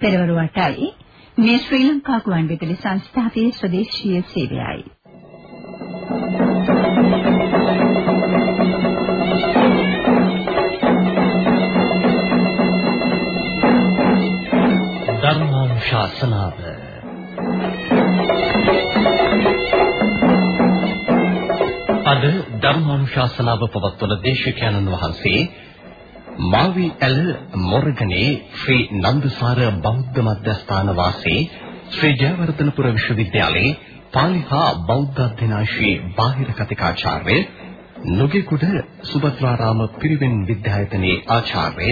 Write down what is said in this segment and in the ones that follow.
පෙරවරු 8යි. මේ ශ්‍රී ලංකා ගුවන්විදුලි සංස්ථාවේ ස්වදේශීය සේවයයි. ධර්මානුශාසනාව අද ධර්මානුශාසනාව පවත්වන දේශකයන්න් වහන්සේ මාවි ඇල මොරගනේ ශ්‍රී නන්දසාර බෞද්ධ මධ්‍යස්ථාන වාසී ශ්‍රී ජයවර්ධනපුර විශ්වවිද්‍යාලයේ පාලි හා බෞද්ධ අධ්‍යනාංශයේ බාහිර කතිකාචාර්ය නුගේකුඩ සුබත්‍රාරාම පිරිවෙන් විද්‍යායතනයේ ආචාර්ය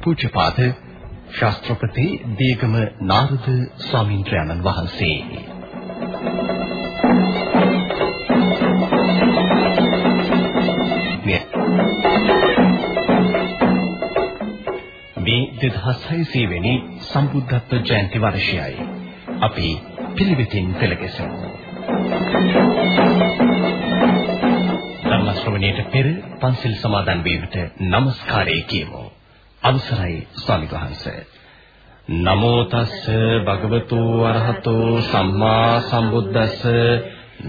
පූජ්‍යපාද ශාස්ත්‍රපති දීගම නාරද ස්වාමීන් වහන්සේ. මේ 2600 වෙනි සම්බුද්ධත්ව ජයන්ති වර්ෂයයි. අපි පිළිවෙතින් පෙළගැසෙමු. ධර්ම ශ්‍රවණයට පෙර පන්සිල් සමාදන් වීමට নমස්කාරය කියමු. අවසරයි ස්වාමි වහන්සේ. නමෝ තස්ස භගවතු අරහතෝ සම්මා සම්බුද්දස්ස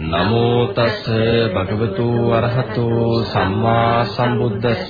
නමෝ තස්ස භගවතු අරහතෝ සම්මා සම්බුද්දස්ස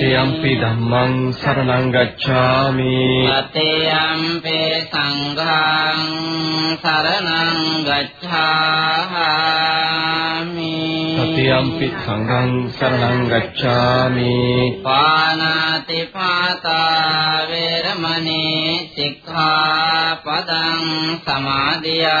සතියම්පි ධම්මං සරණං ගච්ඡාමි. තතේයම්පි සංඝං සරණං ගච්ඡාමි. සතියම්පි සංඝං සරණං ගච්ඡාමි. පානාති පාතා වේරමණී සික්ඛාපදං සමාදියාමි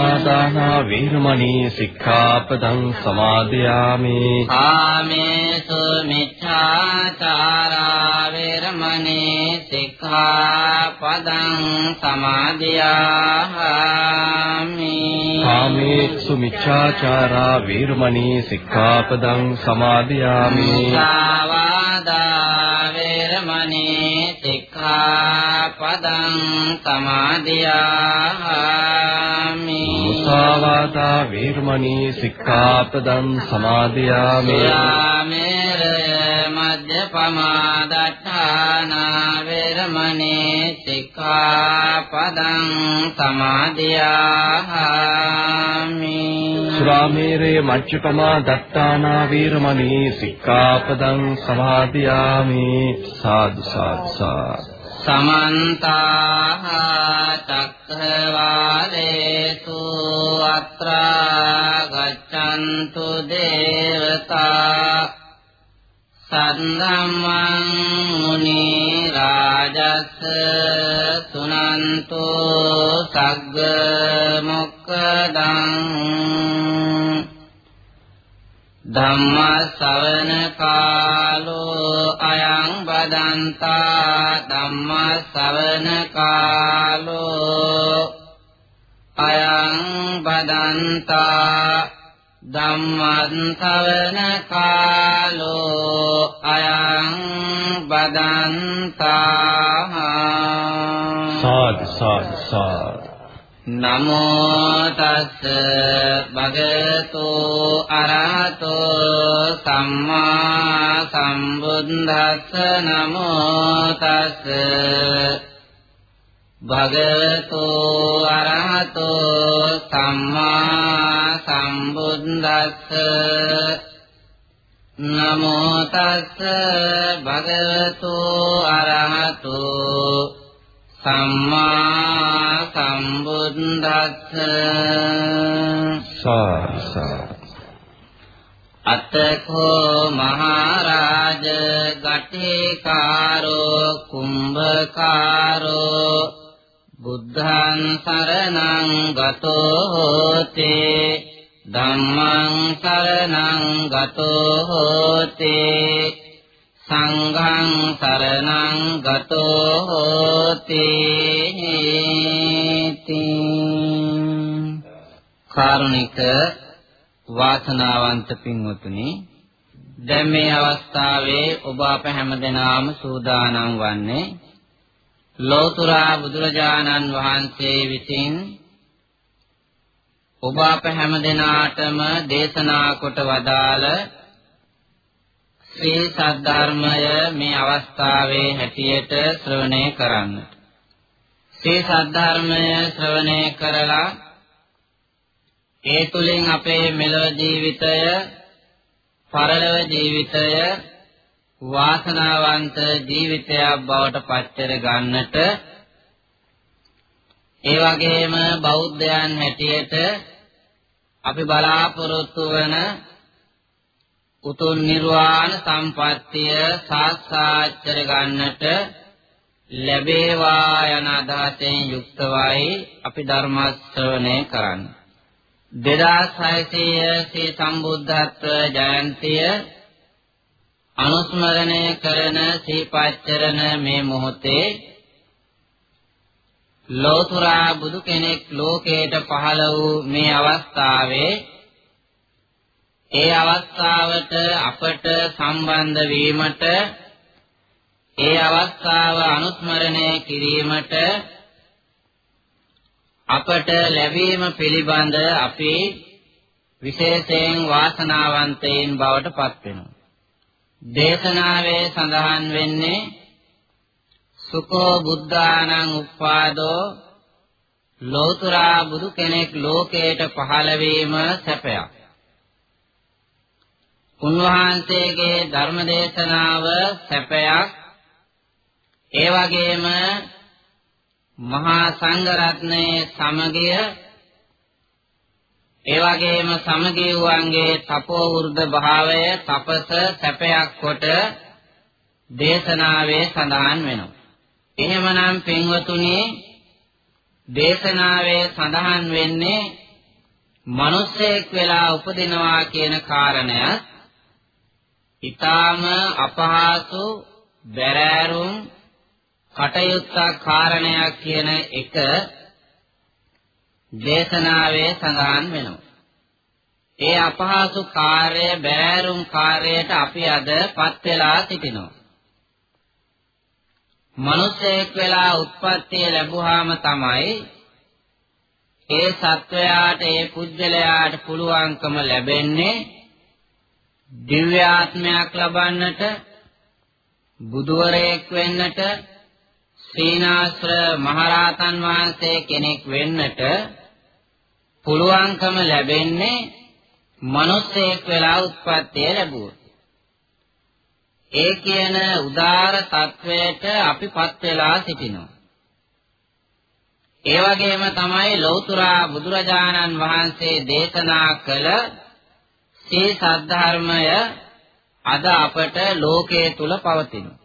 අදින්නාදානා වීරමණී සික්ඛාපදං සමාදියාමි. කාමේසු මිච්ඡාචාරා වේරමණී සික්ඛාපදං සමාදියාමි. කාමේසු මිච්ඡාචාරා වීරමණී සික්ඛාපදං සමාදියාමි. සාවාදා වේරමණී සික්ඛාපදං සමාදියාමි මුසාවාදා වීරමණී සික්ඛාපදං සමාදියාමි. යාමේර මජ්ජපමාදට්ඨාන වේරමණී සික්ඛාපදං සමාදියාමි. සුරාමේරේ මච්චපමා දත්තානා වීරමණී සික්ඛාපදං සමාදියාමි. සාදු සාදු සාදු සමන්ත චක්ඛවාලේසු අත්‍රා ගච්ඡන්තු දේවතා සද්දම්මං මුනි රාජස් සුනන්තු සග්ග මොක්කදං ධම්ම ශ්‍රවණ කාලෝ අයං බදන්තා ධම්ම ශ්‍රවණ කාලෝ අයං බදන්තා ධම්මං සවන කාලෝ අයං බදන්තා සාද් සාද් සාද්. නමෝ තස් භගවතු අරහතෝ සම්මා සම්බුද්දස්ස නමෝ තස් භගවතු අරහතෝ සම්මා සම්බුද්දස්ස නමෝ තස්ස භගවතු අරහතෝ සම්මා සම්බුද්දස්ස සාසා අතකෝ මහරජ ගටේකාරෝ කුම්භකාරෝ බුද්ධං සරණං ගතෝ හෝති ධම්මං සරණං ගතෝ හෝති සංඝං සරණං ගතෝ හෝති කාරුණික වාසනාවන්ත පින්වතුනි දැන් මේ අවස්ථාවේ ඔබ අප හැමදෙනාම සූදානම් වන්නේ ලෝතුරා බුදුරජාණන් වහන්සේ විසින් ඔබ අප හැම දිනාටම දේශනා කොට වදාළ ශ්‍රී සද්ධර්මය මේ අවස්ථාවේ හැටියට ශ්‍රවණය කරන්නට. ශ්‍රී සද්ධර්මය ශ්‍රවණය කරලා ඒ තුලින් අපේ මෙලොව ජීවිතය පරලොව ජීවිතය වාසනාවන්ත ජීවිතයක් බවට පත්කර ගන්නට ඒ වගේම බෞද්ධයන් හැටියට අපි බලාපොරොත්තු වන උතුම් නිර්වාණ සම්පත්තිය සාක්ෂාත් කර ගන්නට ලැබේවා යන අදහසෙන් යුක්තවයි අපි ධර්ම ශ්‍රවණය කරන්නේ. 2600 ශ්‍රී සම්බුද්ධත්ව ජයන්තිය අනුස්මරණය කරන සිහිපත් කරන මේ මොහොතේ ලෝතුරා බුදු කෙනෙක් ලෝකයට පහළ වූ මේ අවස්ථාවේ ඒ අවස්ථාවට අපට සම්බන්ධ වීමට ඒ අවස්ථාව අනුස්මරණය කිරීමට අපට ලැබීම පිළිබඳ අපි විශේෂයෙන් වාසනාවන්තයින් බවට පත් වෙනවා දේශනාවේ සඳහන් වෙන්නේ සුකෝ බුද්ධානං උප්පාදෝ ලෝතුරා බුදු කෙනෙක් ලෝකයට පහළ වීම සැපයක්. උන්වහන්සේගේ ධර්ම දේශනාව සැපයක්. ඒ වගේම මහා සංඝ රත්නයේ සමගය ඒ වගේම සමගී වූන්ගේ තපෝ වෘද්ධ භාවය තපස සැපයක් කොට දේශනාවේ සඳහන් වෙනවා. එහෙමනම් පින්වතුනි දේශනාවේ සඳහන් වෙන්නේ මිනිසෙක් වෙලා උපදිනවා කියන කාරණය ඊටාම අපහසු බැරෑරුම් කටයුත්තක් කාරණයක් කියන එක දේශනාවේ සඳහන් වෙනවා. ඒ අපහසු කාර්ය බෑරුම් කාර්යයට අපි අදපත් වෙලා සිටිනවා. මිනිසෙක් වෙලා උත්පත්තිය ලැබුවාම තමයි ඒ සත්වයාට ඒ පුජ්‍යලයාට පුළුවන්කම ලැබෙන්නේ දිව්‍යාත්මයක් ලබන්නට බුදුවරයෙක් වෙන්නට සීනාශ්‍ර මහරහතන් වහන්සේ කෙනෙක් වෙන්නට පුළුවන්කම ලැබෙන්නේ මිනිස්සෙක් වෙලා උත්පත්තිය ලැබුවොත්. ඒ කියන උදාර తත්වයට අපිපත් වෙලා සිටිනවා. ඒ වගේම තමයි ලෞතුරා බුදුරජාණන් වහන්සේ දේශනා කළ සී සද්ධර්මය අද අපට ලෝකයේ තුල පවතිනවා.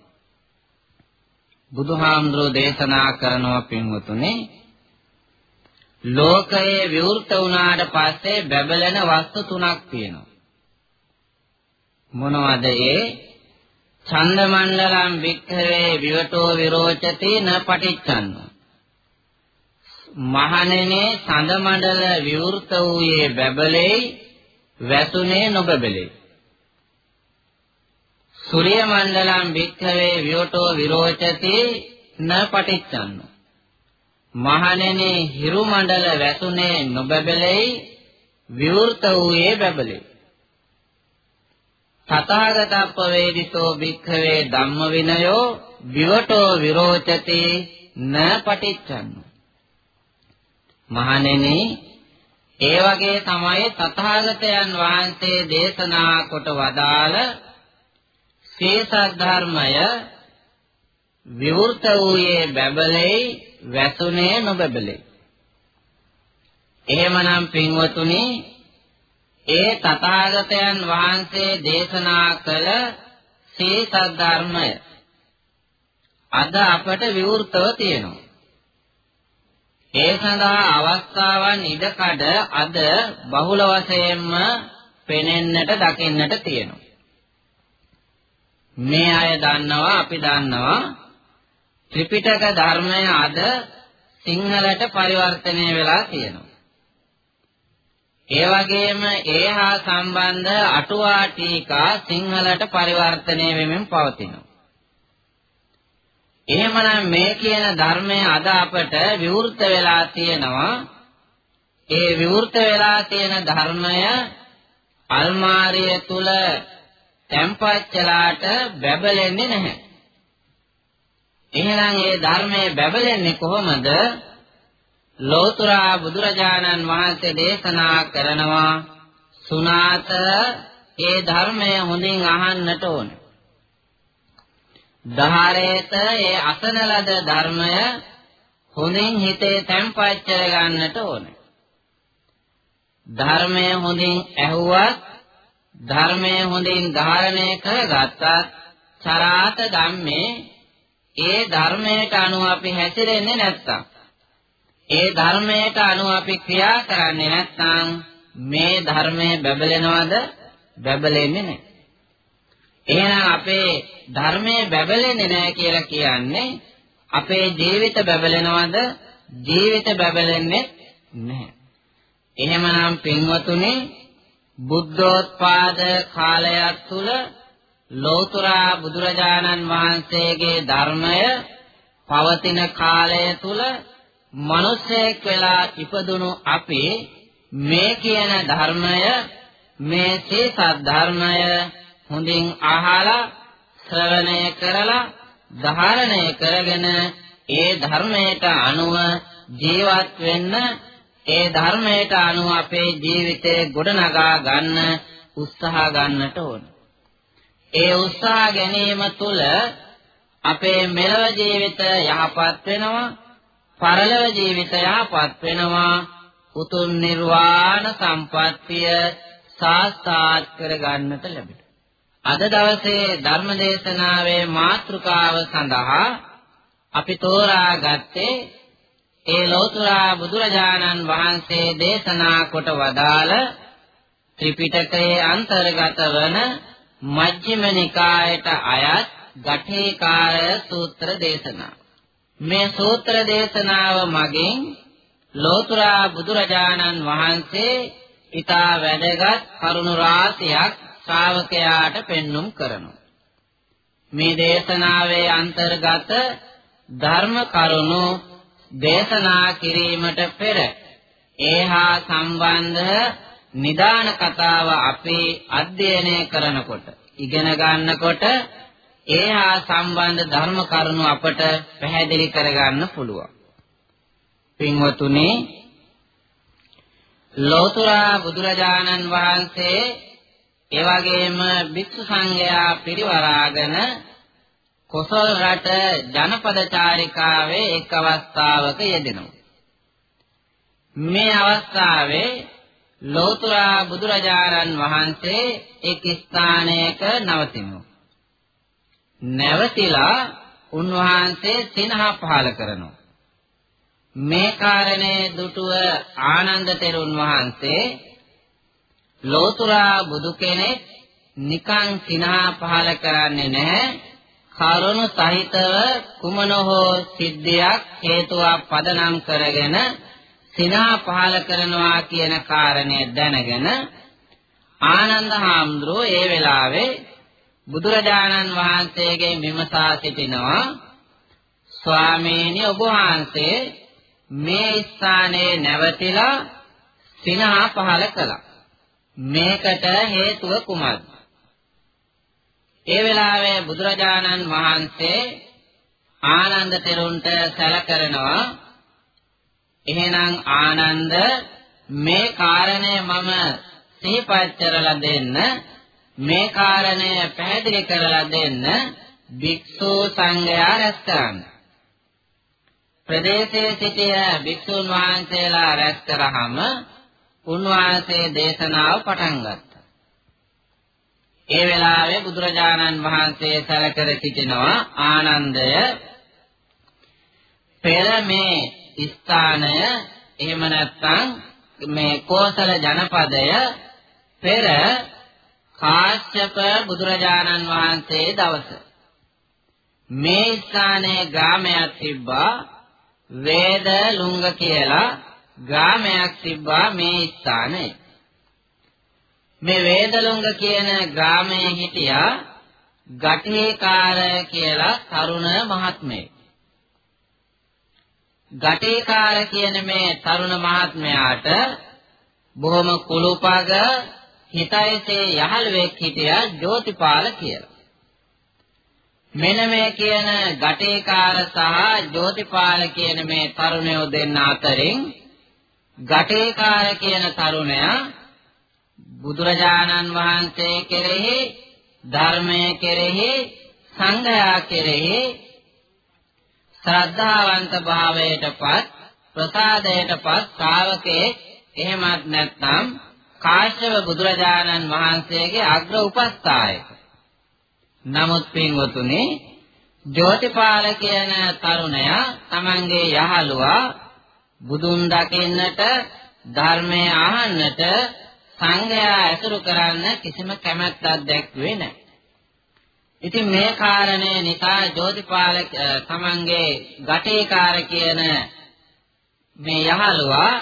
බුදුහාමුදුරෝ දේශනා කරනවා පින්වතුනේ ලෝකයේ විවෘත වුණාට පස්සේ බැබලෙන වස්තු තුනක් තියෙනවා. මොනවද ඒ? ඡන්ද මණ්ඩලම් වික්ඛවේ විවටෝ විරෝචති න පටිච්චන්න. මහණෙනි සඳ මණ්ඩල විවෘත වූයේ බබලෙයි වැසුනේ නොබබලෙයි සූර්ය මණ්ඩලම් භික්ඛවේ වියෝටෝ විරෝචති න පටිච්චන්න. මහණෙනි හිරු මණ්ඩල වැසුනේ නොබබලෙයි විවෘත වූයේ බබලෙයි. තථාගතප්ප වේදිතෝ භික්ඛවේ ධම්ම විනයෝ විවටෝ විරෝචති න පටිච්චන්න. මහණෙනි ඒ වගේ තමයි තථාගතයන් වහන්සේ දේශනා කොට වදාළ ශේෂ ධර්මය විවෘත වූයේ බබලෙයි වැසුනේ නොබබලෙයි එහෙමනම් පින්වතුනි ඒ තථාගතයන් වහන්සේ දේශනා කළ ශේෂ ධර්මය අද අපට විවෘතව තියෙනවා ඒ සඳහා අවස්ථාවන් ඉඩකඩ අද බහුල වශයෙන්ම පෙනෙන්නට දකින්නට තියෙනවා. මේ අය දන්නවා අපි දන්නවා ත්‍රිපිටක ධර්මය අද සිංහලට පරිවර්තනය වෙලා තියෙනවා. ඒ වගේම ඒ හා සම්බන්ධ අටුවා ටීකා සිංහලට පරිවර්තනය වෙමින් පවතිනවා. එහෙමනම් මේ කියන ධර්මය අද අපට විවෘත වෙලා තියෙනවා. ඒ විවෘත වෙලා තියෙන ධර්මය අල්මාරිය තුල තැම්පච්චලාට බැබලෙන්නේ නැහැ. එහෙනම් ඒ ධර්මයේ බැබලෙන්නේ කොහොමද? ලෝතුරා බුදුරජාණන් වහන්සේ දේශනා කරනවා සුනාත ඒ ධර්මය හොඳින් අහන්නට ඕනේ. ධාරේත ඒ අසන ලද ධර්මය හොඳින් හිතේ තැම්පත් කර ගන්නට ඕනේ. ධර්මය හොඳින් ඇහුවත් ධර්මය හොඳින් ධාරණය කරගත්තත් චරාත ධම්මේ ඒ ධර්මයට අනුව අපි හැසිරෙන්නේ නැත්තම් ඒ ධර්මයට අනුව අපි ක්‍රියා කරන්නේ නැත්නම් මේ ධර්මයේ බබලෙනවද බබලෙන්නේ නැහැ එහෙනම් අපේ ධර්මයේ බැබලෙන්නේ නැහැ කියලා කියන්නේ අපේ ජීවිත බැබලෙනවද? ජීවිත බැබලෙන්නේ නැහැ. එහෙමනම් පින්වතුනි බුද්ධෝත්පාද කාලයක් තුල ලෝතුරා බුදුරජාණන් වහන්සේගේ ධර්මය පවතින කාලය තුල මිනිසෙක් වෙලා ඉපදුණු අපි මේ කියන ධර්මය මේ සීසත් ධර්මය හොඳින් අහලා ශ්‍රවණය කරලා ධාරණය කරගෙන ඒ ධර්මයට අනුව ජීවත් වෙන්න ඒ ධර්මයට අනුව අපේ ජීවිතේ ගොඩනගා ගන්න උත්සාහ ගන්නට ඕන. ඒ උත්සාහ ගැනීම තුළ අපේ මෙලව ජීවිත යහපත් වෙනවා, පරලොව ජීවිත යහපත් වෙනවා, උතුම් නිර්වාණ සම්පත්තිය සාක්ෂාත් කර ගන්නට ලැබෙනවා. අද දවසේ ධර්ම දේශනාවේ මාතෘකාව සඳහා අපි තෝරාගත්තේ ඒ ලෝතුරා බුදුරජාණන් වහන්සේ දේශනා කොට වදාළ ත්‍රිපිටකයේ අන්තර්ගත වන මජ්ක්‍ධිම නිකායට අයත් ගඨේකාර සූත්‍ර දේශනා. මේ සූත්‍ර දේශනාව මගින් ලෝතුරා බුදුරජාණන් වහන්සේ ඊට වැඩගත් කරුණු රාශියක් ශ්‍රාවකයාට පෙන්눔 කරනවා. මේ දේශනාවේ අන්තර්ගත ධර්ම කරුණු දේශනා කිරීමට පෙර ඒහා සම්බන්ධ නිදාන කතාව අපි අධ්‍යයනය කරනකොට ඉගෙන ගන්නකොට ඒහා සම්බන්ධ ධර්ම කරුණු අපට පැහැදිලි කරගන්න පුළුවන්. පින්වතුනි ලෝතුරා බුදුරජාණන් වහන්සේ ඒ වගේම භික්ෂු සංඝයා පිරිවරාගෙන කොසල් රට ජනපද චාරිකාවේ එක් අවස්ථාවක යෙදෙනවා. මේ අවස්ථාවේ ලෝතුරා බුදුරජාණන් වහන්සේ එක් ස්ථානයක නවතිනවා. නැවතිලා උන්වහන්සේ සිනහ පහල කරනවා. මේ කාරණේ දුටුව ආනන්ද තෙරුන් වහන්සේ ලෝතුරා බුදු කෙනෙක් නිකං සිනහා පහල කරන්නේ නැහැ කරුණු සහිතව කුමන හෝ සිද්ධියක් හේතුවක් පදනම් කරගෙන සිනා පහල කරනවා කියන කාරණය දැනගෙන ආනන්ද හාමුදුරුවෝ ඒ වෙලාවේ බුදුරජාණන් වහන්සේගෙන් විමසා සිටිනවා ස්වාමීනි ඔබ වහන්සේ මේ ස්ථානයේ නැවතිලා සිනහා පහල කළා. මේකට හේතුව කුමක්ද? ඒ වෙලාවේ බුදුරජාණන් වහන්සේ ආනන්ද තෙරුන්ට සැලකරනවා එහෙනම් ආනන්ද මේ කාරණය මම සිහිපත් කරලා දෙන්න මේ කාරණය පැහැදිලි කරලා දෙන්න භික්ෂු සංඝයා රැස් කරන්න. ප්‍රදේශයේ සිටිය භික්ෂුන් වහන්සේලා රැස් කරාම උන්වහන්සේ දේශනාව පටන් ගත්තා. ඒ වෙලාවේ බුදුරජාණන් වහන්සේ සැලකර සිටිනවා ආනන්දය. පෙර මේ ස්ථානය එහෙම නැත්නම් මේ කෝසල ජනපදය පෙර කාශ්‍යප බුදුරජාණන් වහන්සේ දවස. මේ ස්ථානයේ ග්‍රාමයක් තිබ්බා වේද ලුංග කියලා ග්‍රාමයක් තිබ්බා මේ ස්ථානයේ. මේ වේදලුංග කියන ග්‍රාමයේ හිටියා ගටේකාර කියලා තරුණ මහත්මයෙක් ගටේකාර කියන මේ තරුණ මහත්මයාට බොහොම කුළුපග හිතයිසේ යහළුවෙක් හිටියා ජෝතිපාල කියලා. මෙන්න මේ කියන ගටේකාර සහ ජෝතිපාල කියන මේ තරුණයෝ දෙන්න අතරින් ගටේකාර කියන තරුණයා බුදුරජාණන් වහන්සේ කෙරෙහි ධර්මයේ කෙරෙහි සංඝයා කෙරෙහි ශ්‍රද්ධාවන්ත භාවයටපත් ප්‍රසාදයටපත් ශ්‍රාවකේ එහෙමත් නැත්නම් කාශ්‍යප බුදුරජාණන් වහන්සේගේ අග්‍ර උපස්ථායක. නමුත් පින්වතුනි ජෝතිපාල කියන තරුණයා තමන්ගේ යහළුවා බුදුන් දකින්නට ධර්මය අහන්නට සංඝයා ඇසුරු කරන්න කිසිම කැමැත්තක් දැක්ුවේ නැහැ. ඉතින් මේ කාරණේ නිසා ජෝතිපාල තමන්ගේ ගටේකාර කියන මේ යහළුවා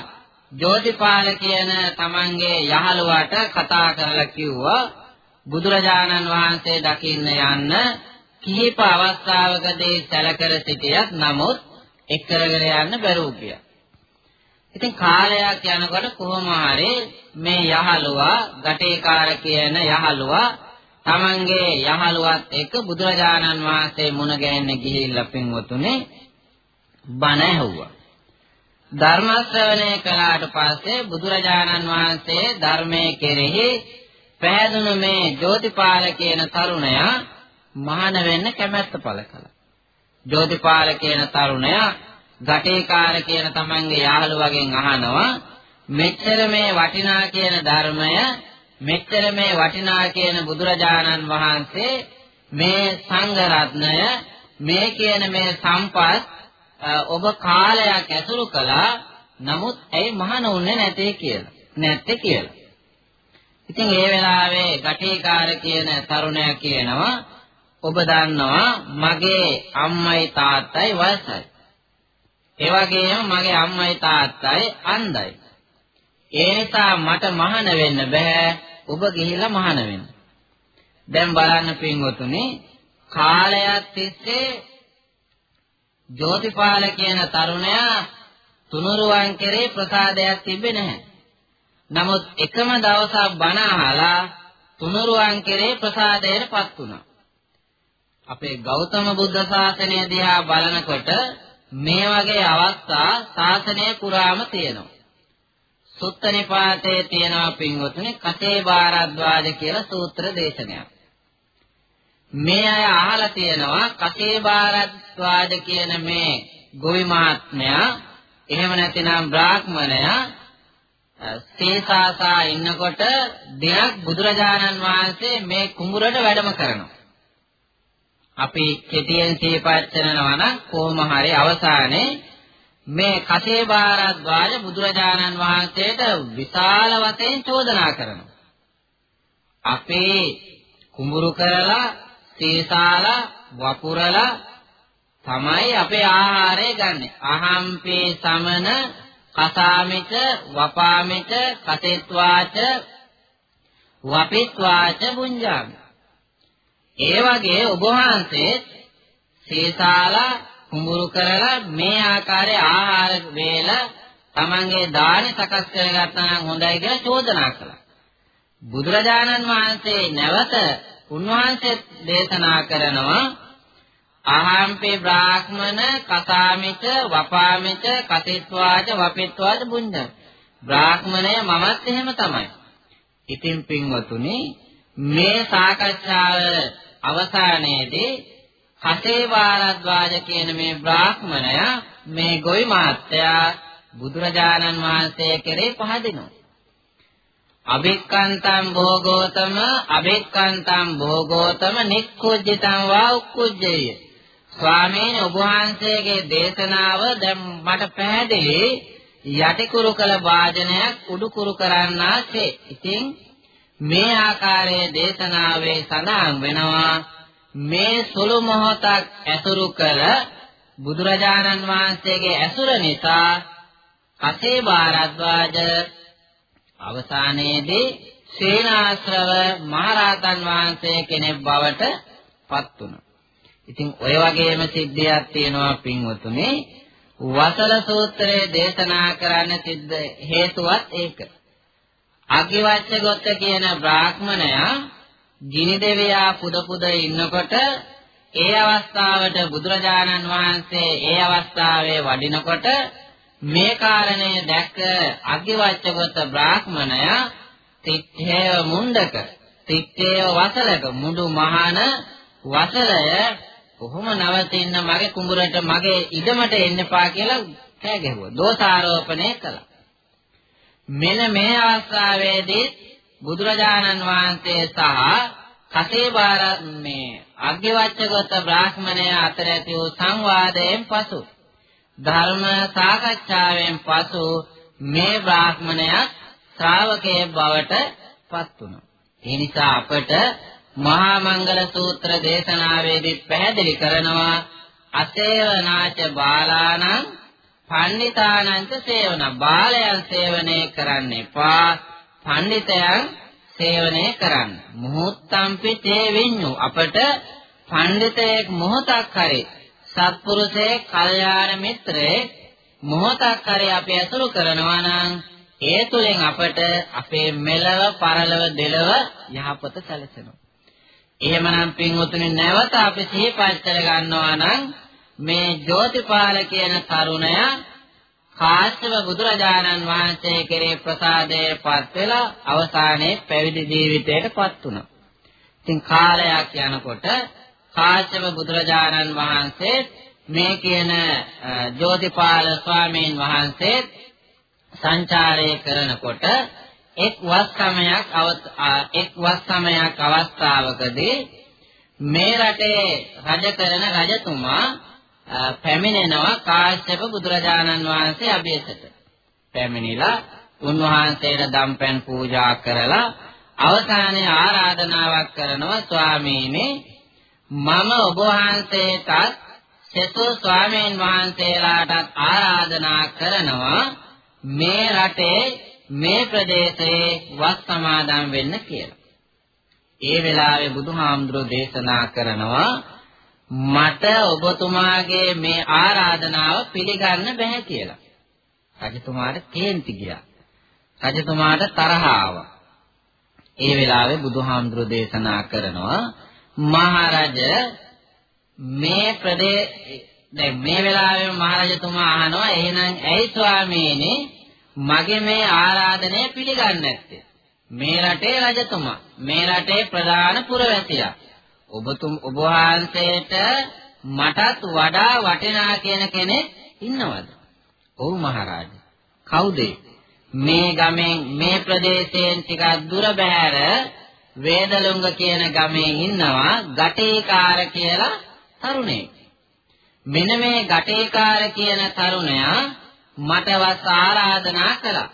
ජෝතිපාල කියන තමන්ගේ යහළුවාට කතා කරලා කිව්වා බුදුරජාණන් වහන්සේ දකින්න යන්න කිහිප අවස්ථාවකදී සැලකර සිටියත් නමුත් එක් කරගෙන යන්න බැරුව ගියා. ඉතින් කාලයක් යනකොට කොහොම හරි මේ යහළුවා ගටේකාර කියන යහළුවා තමන්ගේ යහළුවත් එක්ක බුදුරජාණන් වහන්සේ මුණ ගැහෙන්න ගිහිල්ලා පින්වතුනේ බණ ඇහුවා. ධර්ම ශ්‍රවණය කළාට පස්සේ බුදුරජාණන් වහන්සේ ධර්මයේ කෙරෙහි පැහැදුණු මේ ජෝතිපාල කියන තරුණයා මහාන වෙන්න කැමැත්ත පළ කළා. ජෝතිපාල කියන තරුණයා ගටේකාර කියන තමන්ගේ යාළුවගෙන් අහනවා මෙච්චර මේ වටිනා කියන ධර්මය මෙච්චර මේ වටිනා කියන බුදුරජාණන් වහන්සේ මේ සංඝ රත්නය මේ කියන මේ සම්පත් ඔබ කාලයක් ඇසුරු කළා නමුත් ඇයි මහාන උන්නේ නැtei කියලා නැත්තේ කියලා. ඉතින් ඒ වෙලාවේ ගටේකාර කියන තරුණයා කියනවා ඔබ දන්නවා මගේ අම්මයි තාත්තයි වයසයි. ඒ වගේම මගේ අම්මයි තාත්තයි අන්ධයි ඒ නිසා මට මහාන වෙන්න බෑ ඔබ ගිහිල්ලා මහාන වෙන්න දැන් බලන්න පින්වතුනි කාලයක් තිස්සේ ජෝතිපාල කියන තරුණයා තුනුරුවන් කෙරේ ප්‍රසාදයක් තිබෙන්නේ නැහැ. නමුත් එකම දවසක් බණ අහලා තුනුරුවන් කෙරේ ප්‍රසාදයටපත් වුණා. අපේ ගෞතම බුද්ධ ශාසනය දිහා බලනකොට මේ වගේ අවස්ථා ශාසනය පුරාම තියෙනවා. සුත්ත නිපාතයේ තියෙනවා පින්වතුනි කතේ බාරද්වාජ කියලා සූත්‍ර දේශනයක්. මේ අය අහලා තියෙනවා කතේ බාරද්වාජ කියන මේ ගොවි මහත්මයා එහෙම නැතිනම් බ්‍රාහ්මණයා සීසාසා ඉන්නකොට දිනක් බුදුරජාණන් වහන්සේ මේ කුඹුරට වැඩම කරනවා. අපි කෙටියෙන් සිහිපත් කරනවා නම් කොහොම හරි අවසානයේ මේ කසේබාරද්වාජ බුදුරජාණන් වහන්සේට විශාල වශයෙන් චෝදනා කරනවා. අපේ කුඹුරු කරලා සීසාලා වපුරලා තමයි අපේ ආහාරය ගන්නෙ. අහම්පේ සමන කසාමිච වපාමිච කතෙත්වාච වපිත්වාච බුඤ්ජාමි ඒ වගේ ඔබ වහන්සේ සීසාලා කුඹුරු කරලා මේ ආකාරයේ ආහාර වේල තමන්ගේ දානි සකස් කරගත්තා නම් හොඳයි කියලා චෝදනා කළා. බුදුරජාණන් වහන්සේ නැවත උන්වහන්සේ දේශනා කරනවා අහම්පේ බ්‍රාහ්මන කතාමිච වපාමිච කතිත්වාච වපිත්වාච බුඤ්ඤ බ්‍රාහ්මණය මමත් එහෙම තමයි. ඉතින් පින්වතුනි මේ සාකච්ඡාව අවසානයේදී කසේ වාරද්වාජ කියන මේ බ්‍රාහ්මණයා මේ ගොවි මාත්‍යා බුදුරජාණන් වහන්සේ කෙරේ පහදිනවා. අබික්කන්තං භෝගෝතම අබික්කන්තං භෝගෝතම නික්කුජ්ජිතං වා උක්කුජ්ජය. ස්වාමීන් වහන්සේගේ දේශනාව දැන් මට පැහැදිලි යටිකුරු කළ වාජනයක් උඩුකුරු කරන්නාසේ. ඉතින් මේ ආකාරයේ දේශනාවේ සඳහන් වෙනවා මේ සුළු මොහොතක් ඇසුරු කළ බුදුරජාණන් වහන්සේගේ ඇසුර නිසා කසේ බාරද්වාජ අවසානයේදී සේනාශ්‍රව මහරහතන් වහන්සේ කෙනෙක් බවට පත් වුණා. ඉතින් ඔය වගේම සිද්ධියක් තියෙනවා පින්වතුනි. වසල සූත්‍රයේ දේශනා කරන්න සිද්ධ හේතුවත් ඒක. අග්ගිවච්ඡගොත්ත කියන බ්‍රාහ්මණයා ගිනි දෙවියා පුද පුද ඉන්නකොට ඒ අවස්ථාවට බුදුරජාණන් වහන්සේ ඒ අවස්ථාවේ වඩිනකොට මේ කාරණය දැක්ක අග්ගිවච්ඡගොත්ත බ්‍රාහ්මණයා තිත්තේව මුණ්ඩක තිත්තේව වසලක මුඩු මහාන වසලය කොහොම නවතින්න මගේ කුඹුරට මගේ ඉඩමට එන්නපා කියලා කෑ ගැහුවා. දෝෂාරෝපණය කළා. මෙන්න මේ අවස්ථාවේදී බුදුරජාණන් වහන්සේ සහ කසේබාර මේ අග්ගවච්ඡගත බ්‍රාහ්මණය අතර ඇති වූ සංවාදයෙන් පසු ධර්ම සාකච්ඡාවෙන් පසු මේ බ්‍රාහ්මණයා ශ්‍රාවකයෙක් බවට පත් වුණා. ඒ නිසා අපට මහා මංගල සූත්‍ර දේශනාවේදී පැහැදිලි කරනවා අසේවනාච බාලාණං පණ්ඩිතානංච සේවන බාලයන් සේවනය කරන්න එපා. පණ්ඩිතයන් සේවනය කරන්න. මොහොත්තම්පි තේ විඤ්ඤු අපට පණ්ඩිතයෙක් මොහොතක් හරි සත්පුරුෂයෙක් කල්යාණ මිත්‍රයෙක් මොහොතක් හරි අපි ඇසුරු කරනවා නම් ඒ තුලින් අපට අපේ මෙලව පරලව දෙලව යහපත සැලසෙනවා. එහෙමනම් පින්වතුනි නැවත අපි සිහිපත් කර ගන්නවා නම් මේ ජෝතිපාල කියන තරුණයා කාශ්‍යප බුදුරජාණන් වහන්සේ කෙරේ ප්‍රසාදයටපත් වෙලා අවසානයේ පැවිදි ජීවිතයටපත් වුණා. ඉතින් කාලයක් යනකොට කාශ්‍යප බුදුරජාණන් වහන්සේ මේ කියන ජෝතිපාල ස්වාමීන් වහන්සේ සංචාරය කරනකොට එක් වස් සමයක් එක් වස් සමයක් අවස්ථාවකදී මේ රටේ රජ කරන රජතුමා පැමිණෙනවා කාශ්‍යප බුදුරජාණන් වහන්සේ අභියසට. පැමිණිලා උන්වහන්සේට දම්පැන් පූජා කරලා අවසානයේ ආරාධනාවක් කරනවා ස්වාමීනි මම ඔබ වහන්සේටත් සෙසු ස්වාමීන් වහන්සේලාටත් ආරාධනා කරනවා මේ රටේ මේ ප්‍රදේශයේ වස් සමාදන් වෙන්න කියලා. ඒ වෙලාවේ බුදුහාමුදුරෝ දේශනා කරනවා මට ඔබතුමාගේ මේ ආරාධනාව පිළිගන්න බෑ කියලා. රජතුමාට කේන්ති ගියා. රජතුමාට තරහ ආවා. ඒ වෙලාවේ බුදුහාමුදුරෝ දේශනා කරනවා මහරජ මේ ප්‍රදේ දැන් මේ වෙලාවේ මහරජතුමා අහනවා එහෙනම් ඇයි ස්වාමීනි මගේ මේ ආරාධනය පිළිගන්නේ නැත්තේ මේ රටේ රජතුමා මේ රටේ ප්‍රධාන පුරවැසියා ඔබතුම් ඔබ වහන්සේට මටත් වඩා වටිනා කියන කෙනෙක් ඉන්නවද? ඔව් මහරජා. කවුද? මේ ගමෙන් මේ ප්‍රදේශයෙන් ටිකක් දුර බැහැර වේදලුංග කියන ගමේ ඉන්නවා ගටේකාර කියලා තරුණයෙක්. මෙන්න මේ ගටේකාර කියන තරුණයා මටවත් ආරාධනා කළා.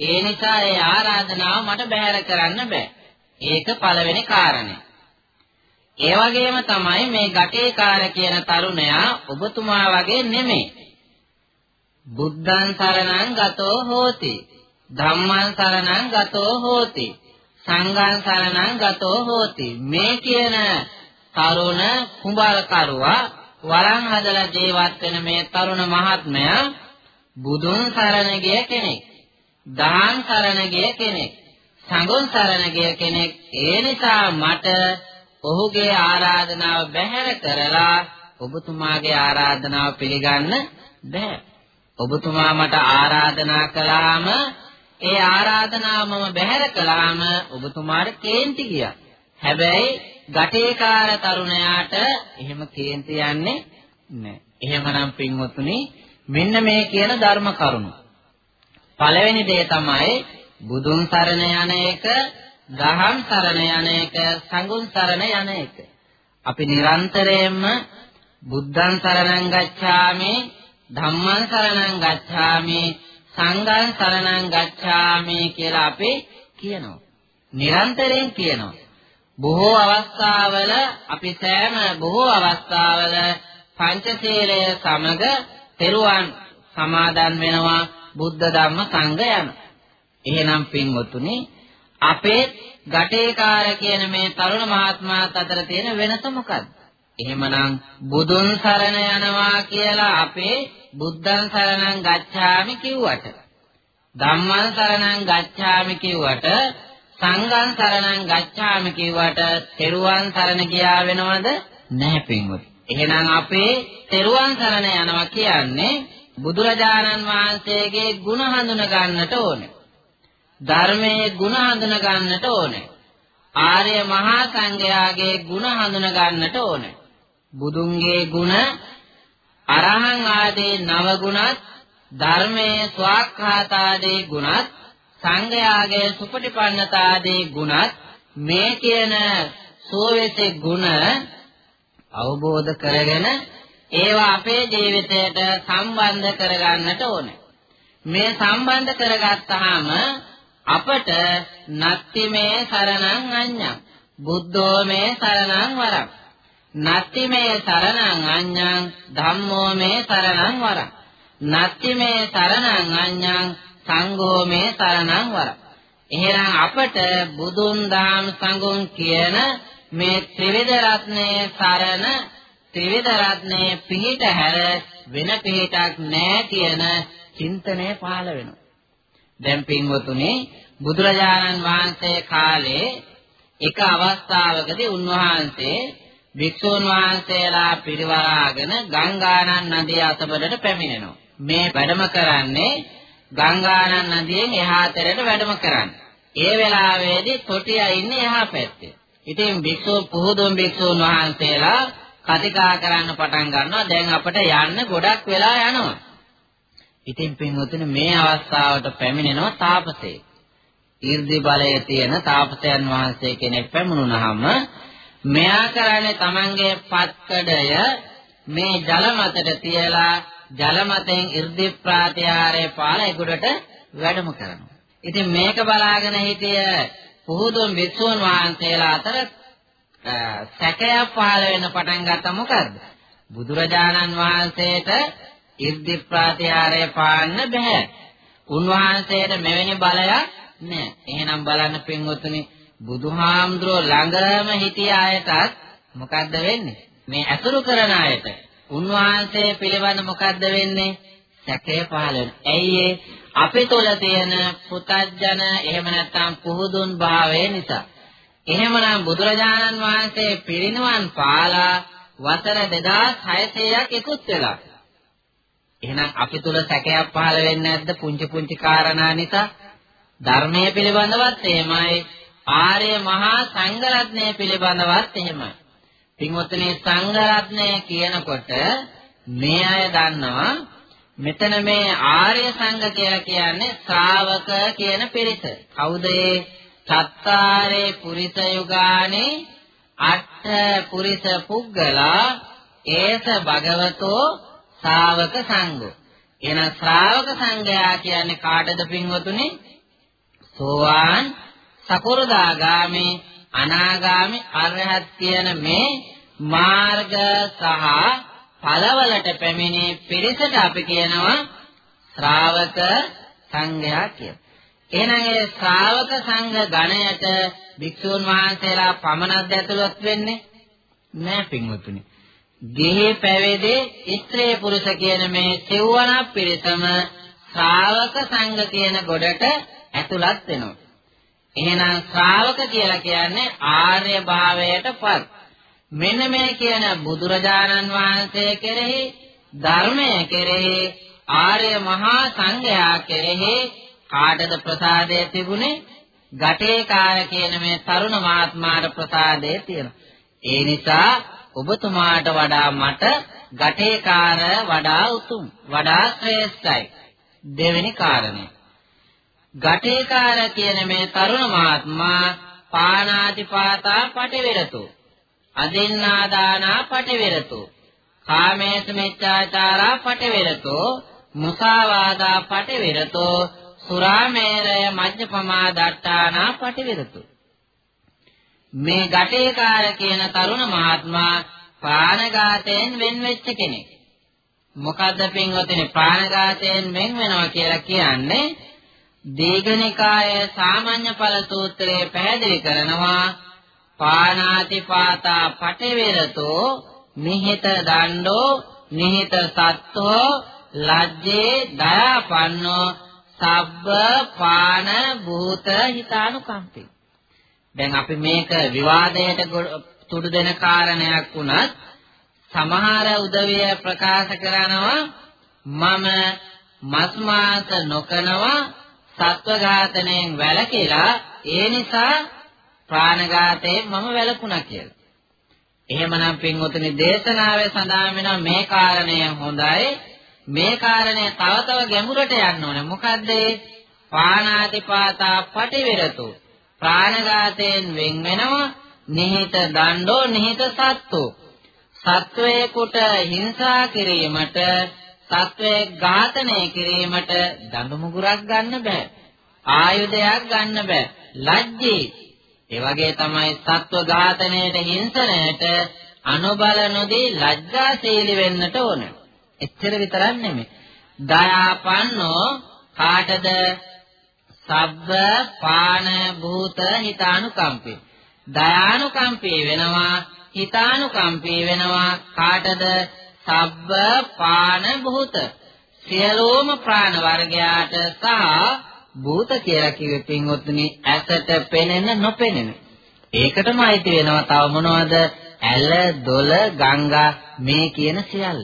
ඒ නිසා ඒ ආරාධනාව මට බැහැර කරන්න බෑ. ඒක පළවෙනි කාරණය. ඒ වගේම තමයි මේ ගටේකාර කියන තරුණයා ඔබතුමා වගේ නෙමෙයි. බුද්ධං සරණං ගතෝ හෝති. ධම්මං සරණං ගතෝ හෝති. සංඝං සරණං ගතෝ හෝති. මේ කියන තරුණ කුඹල්කරුවා වරන් හදලා ජීවත් වෙන මේ තරුණ මහත්මයා බුදුන් සරණ ගිය කෙනෙක් දහම් සරණ ගිය කෙනෙක් සංඝුන් සරණ ගිය කෙනෙක්. ඒ නිසා මට ඔහුගේ ආරාධනාව බැහැර කරලා ඔබතුමාගේ ආරාධනාව පිළිගන්න බෑ ඔබතුමා මට ආරාධනා කළාම ඒ ආරාධනාව මම බැහැර කළාම ඔබතුමාට කේන්ති ගියා. හැබැයි ගටේකාර තරුණයාට එහෙම කේන්ති යන්නේ නැහැ. එහෙමනම් පින්වතුනි මෙන්න මේ කියන ධර්ම කරුණු. පළවෙනි දේ තමයි බුදුන් සරණ යන එක, දහම් සරණ යන එක, සංඝුන් සරණ යන එක. අපි නිරන්තරයෙන්ම බුද්ධං සරණං ගච්ඡාමි ධම්මං සරණං ගච්ඡාමි සංඝං සරණං ගච්ඡාමි කියලා අපි කියනවා. නිරන්තරයෙන් කියනවා. බොහෝ අවස්ථාවල අපි සෑම බොහෝ අවස්ථාවල පංචශීලය සමග තෙරුවන් සමාදන් වෙනවා බුද්ධ ධම්ම සංඝ යන. එහෙනම් පින්වතුනි අපේ ගටේකාර කියන මේ තරුණ මහත්මාත් අතර තියෙන වෙනස මොකක්ද? එහෙමනම් බුදුන් සරණ යනවා කියලා අපේ බුද්ධං සරණං ගච්ඡාමි කිව්වට ධම්මං සරණං ගච්ඡාමි කිව්වට සංඝං සරණං ගච්ඡාමි කිව්වට තෙරුවන් සරණ ගියා වෙනවද නැහැ පින්වතුනි. එහෙනම් අපේ තෙරුවන් සරණ යනවා කියන්නේ බුදුරජාණන් වහන්සේගේ ගුණ හඳුන ගන්නට ඕනේ. ධර්මයේ ගුණ හඳුන ගන්නට ඕනේ. ආර්ය මහා සංඝයාගේ ගුණ හඳුන ගන්නට ඕනේ. බුදුන්ගේ ගුණ අරහං ආදී නව ගුණත් ධර්මයේ ස්වාක්ඛාතාදී ගුණත් සංඝයාගේ සුපටිපන්නතාදී ගුණත් මේ කියන සෝවේසේ ගුණ අවබෝධ කරගෙන ඒවා අපේ ජීවිතයට සම්බන්ධ කරගන්නට ඕනේ. මේ සම්බන්ධ කරගත්තාම අපට නත්ති මේ සරණං අඤ්ඤං බුද්ධෝ මේ සරණං වරං. නත්ති මේ සරණං අඤ්ඤං ධම්මෝ මේ සරණං වරං. නත්ති මේ සරණං අඤ්ඤං සංඝෝ මේ සරණං වරං. එහෙනම් අපට බුදුන් දහම් සංඝුන් කියන මේ ත්‍රිවිධ රත්නයේ සරණ ත්‍රිවිධ රත්නයේ පිහිට හැර වෙන පිහිටක් නැහැ කියන චින්තනය පහළ වෙනවා. දැන් පින්වතුනි බුදුරජාණන් වහන්සේ කාලේ එක අවස්ථාවකදී උන්වහන්සේ වික්ෂූන් වහන්සේලා පිරිවරාගෙන ගංගානන් නදිය අතබඩට පැමිණෙනවා. මේ වැඩම කරන්නේ ගංගානන් නදියෙන් එහා තැනට වැඩම කරන්නේ. ඒ වෙලාවේදී තොටියා ඉන්නේ එහා පැත්තේ. ඉතින් වික්ෂූ පුහුදුන් වික්ෂූන් වහන්සේලා කතිකා කරන්න පටන් ගන්නවා. දැන් අපිට යන්න ගොඩක් වෙලා යනවා. ඉතින් පින්වතුනි මේ අවස්ථාවට පැමිණෙනවා තාපසේ. ඊර්ධි බලයේ තියෙන තාපසයන් වහන්සේ කෙනෙක් පැමුණුනහම මෙයා කරන්නේ Tamange පත්කඩය මේ ජල මතට තියලා ජල මතෙන් 이르දි ප්‍රාතිහාරයේ පාල ඒගොඩට වැඩම කරනවා. ඉතින් මේක බලාගෙන හිටිය පුහුදුන් වික්ෂුන් වහන්සේලා අතර සැකයක් පහළ වෙන්න පටන් ගත්තා මොකද්ද? බුදුරජාණන් වහන්සේට 이르දි ප්‍රාතිහාරය පාන්න බෑ. උන්වහන්සේට මෙවැනි බලයක් නැහැ. එහෙනම් බලන්න පින්වතුනි බුදුහාමුදුරුවෝ ළඟම හිටිය අයටත් මොකද්ද වෙන්නේ? මේ අතුරු කරන අයට උන්වහන්සේ පිළිබඳ මොකද්ද වෙන්නේ? සැකය පහළ වෙන. ඇයි අපේ තුළ තියෙන පුතඥන එහෙම නැත්නම් පුහුදුන් භාවය නිසා. එහෙමනම් බුදුරජාණන් වහන්සේ පිරිනුවන් පාලා වසර 2600ක් ඉක්ුත් වෙලා. එහෙනම් අපි තුල සැකයක් පහළ වෙන්නේ නැද්ද පුංචි පුංචි කාරණා නිසා? ධර්මයේ පිළිබඳවත් එහෙමයි ආර්ය මහා සංඝරත්නය පිළිබඳවත් එහෙමයි. පින්වත්නි සංඝරත්නය කියනකොට මේ අය දන්නවා මෙතන මේ ආර්ය සංඝ කියලා කියන්නේ ශ්‍රාවක කියන පිරිස. කවුද ඒ? සත්තාරේ පුරිස යුගානේ අට්ඨ පුරිස පුග්ගලා ඒස භගවතෝ ශ්‍රාවක සංඝෝ. එන ශ්‍රාවක සංඝයා කියන්නේ කාටද පින්වතුනි? සෝවාන් සකෝරදාගාමි අනාගාමි අරහත් කියන මේ මාර්ග සහ ඵලවලට පැමිණි පිරිසට අපි කියනවා ශ්‍රාවක සංඝයා කියලා. එහෙනම් ඒ ශ්‍රාවක සංඝ ගණයට භික්ෂුන් වහන්සේලා පමණක්ද ඇතුළත් වෙන්නේ? නෑ පින්වතුනි. ගෙහි පැවිදි ස්ත්‍රී පුරුෂ කියන මේ සිව්වනක් පිරිසම ශ්‍රාවක සංඝ කියන ගොඩට ඇතුළත් වෙනවා. එහෙනම් ශ්‍රාවක කියලා කියන්නේ ආර්ය භාවයටපත්. මෙන්න මේ කියන බුදුරජාණන් වහන්සේ කෙරෙහි ධර්මය කෙරෙහි ආර්ය මහා සංඝයා කෙරෙහි කාටද ප්‍රසාදය තිබුණේ? ගටේකාර කියන මේ තරුණ මහත්මාට ප්‍රසාදය තියෙනවා. ඒ නිසා ඔබතුමාට වඩා මට ගටේකාර වඩා උතුම් වඩා ශ්‍රේෂ්ඨයි. දෙවෙනි කාරණය. ගටේකාර කියන මේ තරුණ මහත්මා පානාතිපාතා පටිවිරතු. අදින්නාදානා පටිවිරතු. කාමේසු මිච්ඡාචාරා පටිවිරතු. මුසාවාදා පටිවිරතු. සුරාමේරය මජ්ජපමා දට්ඨානා පටිවිරතු. මේ ගටේකාර කියන තරුණ මහත්මයා ප්‍රාණඝාතයෙන් වෙන් වෙච්ච කෙනෙක්. මොකද්ද පින්වතුනි ප්‍රාණඝාතයෙන් වෙන් වෙනවා කියලා කියන්නේ දීඝනිකායේ සාමාන්‍ය ඵල සූත්‍රයේ පැහැදිලි කරනවා පානාතිපාතා පටිවිරතෝ නිහිත දණ්ඩෝ නිහිත සත්තෝ ලජ්ජේ දයාපන්නෝ සබ්බ පාන භූත හිතානුකම්පේ දැන් අපි මේක විවාදයට තුඩු දෙන කාරණයක් වුණත් සමහර උදවිය ප්‍රකාශ කරනවා මම මස් මාංශ නොකනවා සත්ව ඝාතනයෙන් වැළකීලා ඒ නිසා ප්‍රාණඝාතයෙන් මම වැළකුණා කියලා. එහෙමනම් පින්වතුනි දේශනාවේ සඳහන් වෙන මේ කාරණය හොඳයි. මේ කාරණය තව තව ගැඹුරට යන්න ඕනේ. මොකද්ද ඒ? පාණාතිපාතා පටිවිරතු. ප්‍රාණඝාතයෙන් වෙන් වෙනවා නිහිත දණ්ඩෝ නිහිත සත්තු. සත්වයකට හිංසා කිරීමට සත්වයේ ඝාතනය කිරීමට දඬු මුගුරක් ගන්න බෑ. ආයුධයක් ගන්න බෑ. ලැජ්ජේ. ඒ වගේ තමයි සත්ව ඝාතනයට හිංසනයට අනුබල නොදී ලැජ්ජාශීලී වෙන්නට ඕන. එච්චර විතරක් නෙමෙයි. දයාපන්නෝ කාටද සබ්බ පාන භූත හිතානුකම්පේ. දයානුකම්පේ වෙනවා හිතානුකම්පේ වෙනවා. කාටද? සබ්බ පාන භූත. සියලුම ප්‍රාණ වර්ගයාට සහ භූත කියලා කිව්වෙ පින්වත්නි ඇසට පෙනෙන නොපෙනෙන. ඒකටම අයිති වෙනවා තව මොනවද? ඇල දොල ගංගා මේ කියන සියල්ල.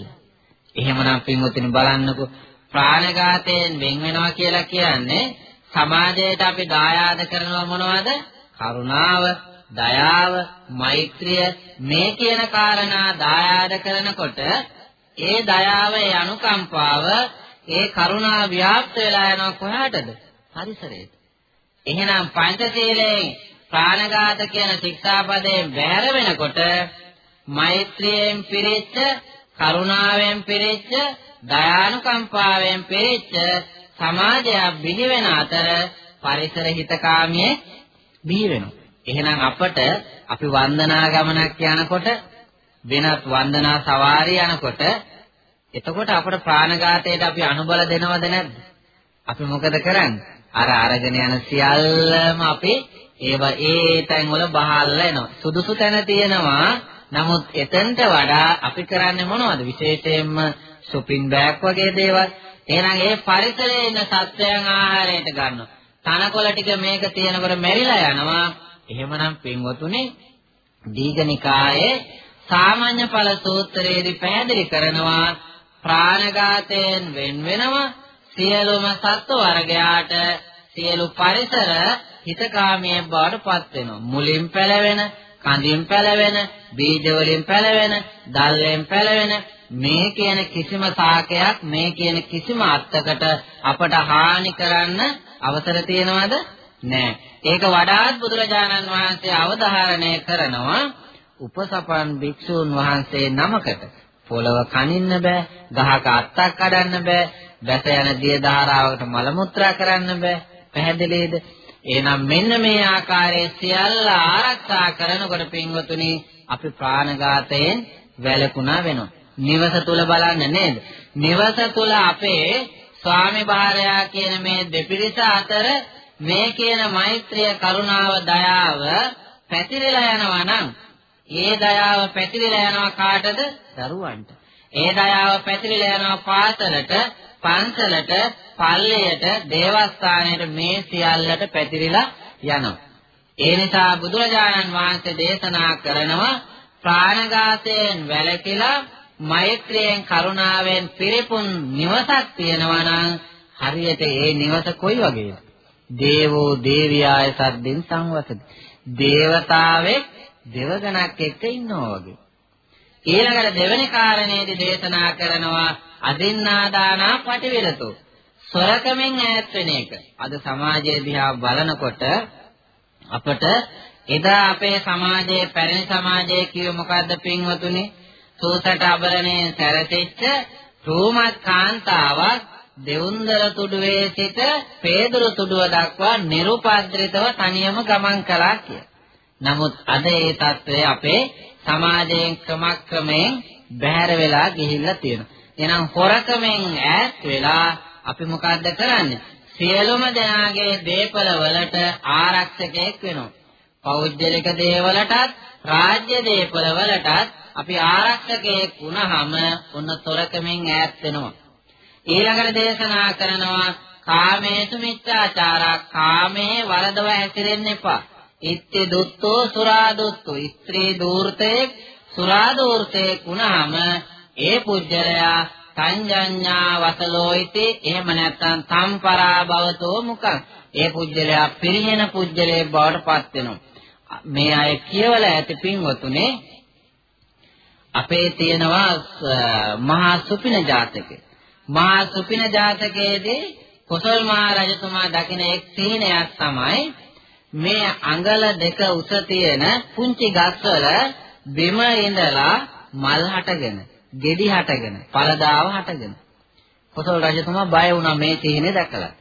එහෙමනම් පින්වත්නි බලන්නකෝ ප්‍රාණඝාතයෙන් වෙන් වෙනවා කියලා කියන්නේ සමාජයට අපි දායාද කරනවා මොනවද කරුණාව දයාව, මෛත්‍රිය මේ කියන කාරණා දායාද කරනකොට ඒ දයාව, ඒ අනුකම්පාව, ඒ කරුණා ව්‍යාප්ත වෙලා යනවා කොහාටද? පරිසරයට. එහෙනම් පංචශීලයෙන් ප්‍රාණඝාත කියන ශික්ෂාපදයෙන් බැහැර වෙනකොට මෛත්‍රියෙන් පිරිච්ච, කරුණාවෙන් පිරිච්ච, දයානුකම්පාවෙන් පිරිච්ච සමාජයක් බිහි වෙන අතර පරිසර හිතකාමියේ බිහි වෙනවා. එහෙනම් අපට අපි වන්දනා ගමනක් යනකොට වෙනත් වන්දනා සවාරිය යනකොට එතකොට අපට ප්‍රාණඝාතයට අපි අනුබල දෙනවද නැද්ද? අපි මොකද කරන්නේ? අර අරගෙන යන සියල්ලම අපි ඒව ඒ තැන් වල බහල්ලා එනවා. සුදුසු තැන තියෙනවා. නමුත් එතෙන්ට වඩා අපි කරන්නේ මොනවද? විශේෂයෙන්ම shopping bag වගේ දේවල්. එහෙනම් ඒ පරිසරයේ ඉන්න සත්වයන් ආහාරයට ගන්නවා. තනකොළ ටික මේක තියෙනකොට මෙරිලා යනවා. එහෙමනම් පින්වතුනි දීඝනිකායේ සාමාන්‍ය ඵල සූත්‍රයේදී පැහැදිලි කරනවා ප්‍රාණඝාතයෙන් වෙන් වෙනවා සියලුම සත්ව වර්ගයාට සියලු පරිසර හිතකාමී බවට පත් වෙනවා මුලින් පැලවෙන කඳින් පැලවෙන බීජ වලින් පැලවෙන දල්යෙන් පැලවෙන මේ කියන කිසිම සාකයක් මේ කියන කිසිම අත්තකට අපට හානි කරන්න අවසර තියනවද නෑ. ඒක වඩාත් බුදුරජාණන් වහන්සේ අවධාරණය කරනවා උපසපන් භික්ෂූන් වහන්සේ නමකට පොළව කනින්න බෑ, ගහක අත්තක් කඩන්න බෑ, බැස යන දිය ධාරාවකට මල මුත්‍රා කරන්න බෑ. පැහැදිලිද? එහෙනම් මෙන්න මේ ආකාරයේ සියල්ල ආරක්ෂා කරනකොට පින්වතුනි අපි ප්‍රාණඝාතයෙන් වැළකුණා වෙනවා. නිවස තුල බලන්න නේද? නිවස තුල අපේ ස්වාමි භාර්යා කියන මේ දෙපිරිස අතර මේ කියන මෛත්‍රිය කරුණාව දයාව පැතිරලා යනවා නම් ඒ දයාව පැතිරලා යනවා කාටද? දරුවන්ට. ඒ දයාව පැතිරලා යනවා පාසලට පන්සලට පල්ලියට දේවස්ථානයට මේ සියල්ලට පැතිරිලා යනවා. ඒ නිසා බුදුරජාණන් වහන්සේ දේශනා කරනවා ප්‍රාණඝාතයෙන් වැළකීලා මෛත්‍රියෙන් කරුණාවෙන් පිරිපුන් නිවසක් තියෙනවා නම් හරියට ඒ නිවස කොයි වගේද? දේවෝ දේවියාය සද්දෙන් සංවසති. දේවතාවෙක් දෙවගණක් එක්ක ඉන්නවා වගේ. ඊළඟට දෙවෙනි කාරණේදී දේශනා කරනවා අදින්නාදානා පටිවිරතු. සොරකමින් ඈත් වෙන එක. අද සමාජයේ දිහා බලනකොට අපට එදා අපේ සමාජයේ පැරණි සමාජයේ කිව්ව මොකද්ද පින්වතුනි? සූසට අබරණේ සැරසෙච්ච රෝමත් කාන්තාවක් දෙවුන්දර තුඩුවේ සිට පේදුරු තුඩුව දක්වා නිරුපද්‍රිතව තනියම ගමන් කළා කිය. නමුත් අද ඒ తත්වය අපේ සමාජයෙන් ක්‍රමක්‍රමයෙන් බැහැර වෙලා ගිහිල්ලා තියෙනවා. එහෙනම් හොරකමෙන් ඈත් වෙලා අපි මොකද්ද කරන්නේ? සියලුම දෙනාගේ දීපල වලට ආරක්ෂකයෙක් වෙනවා. පෞද්ගලික දේවලටත් රාජ්‍ය දේපල වලටත් අපි ආරක්ෂකයෙක් වුණාම ඔන්න තොරකමෙන් ඈත් වෙනවා. ඊළඟට දේශනා කරනවා කාමේසු මිච්ඡාචාරා කාමේ වරදව හැසිරෙන්න එපා. ඉත්‍ය දුත්තෝ සුරා දුත්තෝ ස්ත්‍රී දූර්තේ සුරා දූර්තේ වුණාම ඒ පුජ්‍යලයා සංජඤ්ඤා වසලෝයිති එහෙම නැත්නම් සම්පරා භවතෝ මුඛං ඒ පුජ්‍යලයා පිරිහෙන පුජ්‍යලේ බවට පත් වෙනවා මේ අය කියවලා ඇති පින්වතුනේ අපේ තියෙනවා මහා සුපින ජාතකය. මහා සුපින ජාතකයේදී කොසල් මහ රජතුමා දකින එක් සීනයක් තමයි මේ අඟල දෙක උස තියෙන පුංචි ගස්වල බිම ඉඳලා මල් හටගෙන, ගෙඩි හටගෙන, පළදාව හටගෙන. කොසල් රජතුමා බය වුණා මේ සීනේ දැකලා.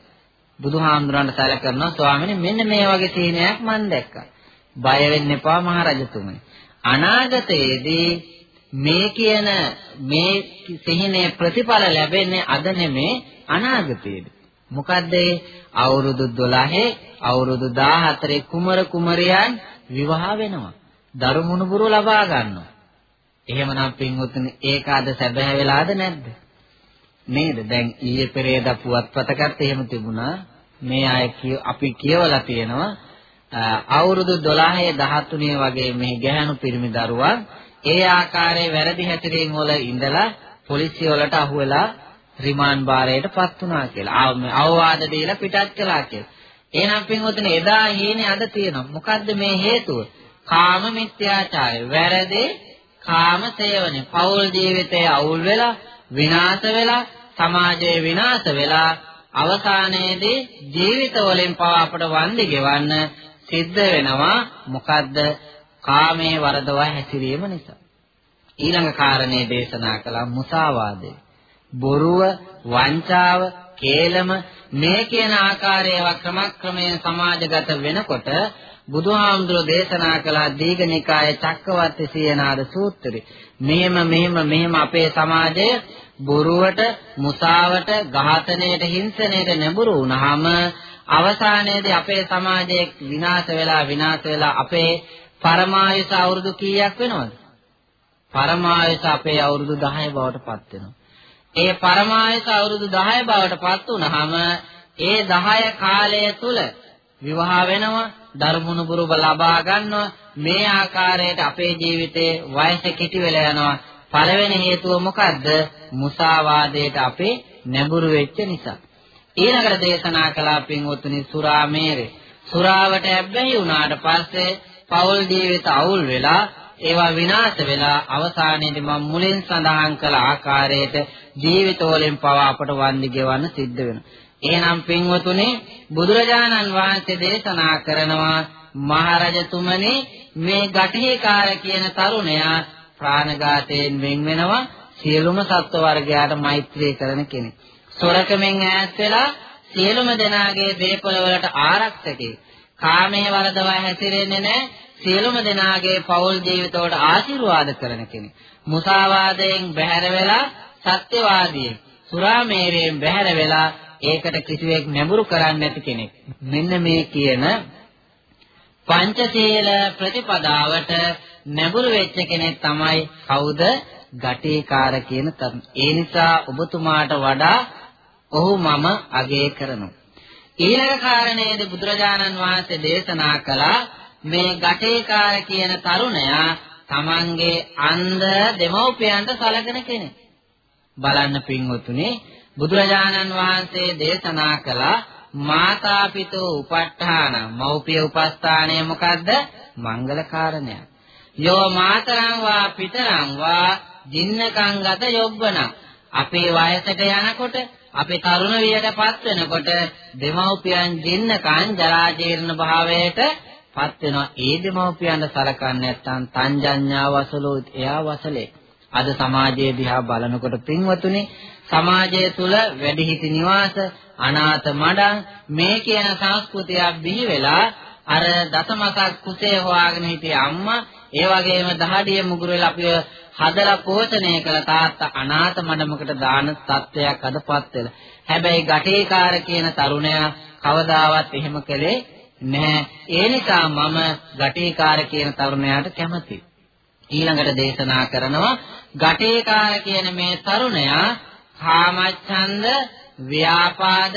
බුදුහාමුදුරන්ට සැල කරනවා ස්වාමීනි මෙන්න මේ වගේ සීනයක් මම දැක්කා. බය වෙන්න එපා මහරජතුමනි. අනාගතයේදී මේ කියන මේ සිහිනේ ප්‍රතිඵල ලැබෙන්නේ අද නෙමේ අනාගතයේදී. මොකද්ද අවුරුදු 12 අවුරුදු 14 කුමර කුමරියන් විවාහ වෙනවා. දරු මුණුබුරු ලබා ගන්නවා. එහෙමනම් පින්වත්නි ඒක අද සැබෑ වෙලාද නැද්ද? නේද? දැන් ඊයේ පෙරේදා පුවත්පතකත් එහෙම තිබුණා. මේ අය අපි කියවලා තියෙනවා අවුරුදු 12 13 වගේ මේ ගැහැණු පිරිමි දරුවා ඒ ආකාරයේ වැරදි හැසිරීම වල ඉඳලා පොලිසිය වලට අහු වෙලා රිමාන්ඩ් භාරයටපත් වුණා කියලා. අවවාද දීලා පිටත් කළා කියලා. එහෙනම් පින්වතුනි එදා හීනේ අද තියෙනවා. මොකද්ද මේ හේතුව? කාම මිත්‍යාචාරය. වැරදි කාම සේවනය. පෞල් ජීවිතය අවුල් වෙලා විනාශ වෙලා සමාජය විනාශ වෙලා අවසානයේදී ජීවිත වලින් පව අපට වන්දි ගෙවන්න සිද්ධ වෙනවා මොකද්ද කාමයේ වරදවා හැසිරීම නිසා. ඊළඟ කාරණේ දේශනා කළා මුසාවාදය. බොරුව, වංචාව, කේලම මේ කියන ආකාරයේ ක්‍රමක්‍රමයෙන් සමාජගත වෙනකොට බුදුහාමුදුරෝ දේශනා කළ දීඝනිකායේ චක්කවර්ති සීනාද සූත්‍රය. මෙහෙම මෙහෙම මෙහෙම අපේ සමාජය බොරුවට, මුසාවට, ඝාතනයට, හිංසනයට නැඹුරු වුණාම අවසානයේදී අපේ සමාජයේ විනාශ වෙලා විනාශ වෙලා අපේ පරමායස අවුරුදු කීයක් වෙනවද? පරමායස අපේ අවුරුදු 10 බවට පත් වෙනවා. ඒ පරමායස අවුරුදු 10 බවට පත් වුනහම ඒ 10 කාලය තුල විවාහ වෙනවා, ධර්මුණු පුරුබ ලබා ගන්නවා. මේ ආකාරයට අපේ ජීවිතේ වයස කෙටි වෙලා යනවා. පළවෙනි හේතුව මොකද්ද? මුසාවාදයට අපේ නැඹුරු වෙච්ච නිසා. ඊළඟට දේශනා කළා පින්වත්නි සුරාමේරේ. සුරාවට ඇබ්බැහි වුණාට පස්සේ පෞල් ජීවිත අවුල් වෙලා ඒවා විනාශ වෙලා අවසානයේදී මම මුලින් සඳහන් කළ ආකාරයට ජීවිතවලින් පවා අපට වන්දි ගෙවන්න සිද්ධ වෙනවා. එහෙනම් පින්වතුනි බුදුරජාණන් වහන්සේ දේශනා කරනවා මහරජතුමනි මේ ගඨේකාර කියන තරුණයා ප්‍රාණඝාතයෙන් වෙන් වෙනවා සියලුම සත්ව වර්ගයාට මෛත්‍රී කරන කෙනෙක්. සොරකමෙන් ඈත් වෙලා සියලුම දෙනාගේ දීපල වලට ආරක්ෂකේ කාමයේ වරදවා හැසිරෙන්නේ නැහැ. සියලුම දෙනාගේ පෞල් ජීවිතවලට ආශිර්වාද කරන කෙනෙක්. මුසාවාදයෙන් බැහැර වෙලා සත්‍යවාදී සුරාමේරයෙන් බැහැර වෙලා ඒකට කිසිවෙක් නැඹුරු කරන්නේ නැති කෙනෙක්. මෙන්න මේ කියන පංචශීල ප්‍රතිපදාවට නැඹුරු වෙච්ච කෙනෙක් තමයි කවුද? ගටේකාර කියන තරුණ. ඒ නිසා ඔබතුමාට වඩා ඔහු මම අගය කරනවා. ඊළඟ කාරණේද බුදුරජාණන් වහන්සේ දේශනා කළා මේ ගටේකාර කියන තරුණයා තමන්ගේ අන්ධ දෙමව්පියන්ට සලකන කෙනෙක්. බලන්න පින්වතුනි බුදුරජාණන් වහන්සේ දේශනා කළ මාතා පිතෝ උපට්ඨාන මෞපිය උපස්ථානය මොකද්ද? මංගල කාරණයක්. යෝ මාතරං වා පිතරං වා ජින්නකං ගත යොබ්බන අපේ වයසට යනකොට අපේ තරුණ වියටපත් වෙනකොට දෙමව්පියන් ජින්නකං ජරා ජීර්ණ භාවයට පත් වෙනවා ඒ දෙමව්පියන්ට සලකන්නේ නැත්නම් තංජඤ්ඤා වසලෝ එයා වසලේ. අද සමාජයේ දිහා බලනකොට පින්වතුනි සමාජය තුල වැඩිහිටි නිවාස අනාථ මඩම් මේ කියන සංස්කෘතියක් බිහි වෙලා අර දසමසක් කුසේ හොයාගෙන හිටිය අම්මා ඒ වගේම දහඩිය මුගුරු වෙලා අපිව හදලා පෝෂණය කළ තාත්තා අනාථ මඩමකට දාන තත්වයක් අදපත් වෙලා. හැබැයි ගටේකාර කියන තරුණයා කවදාවත් එහෙම කළේ නැහැ. ඒ නිසා මම ගටේකාර කියන තරුණයාට කැමතියි. ඊළඟට දේශනා කරනවා ගටේකාර කියන මේ තරුණයා කාමච්ඡන්ද ව්‍යාපාද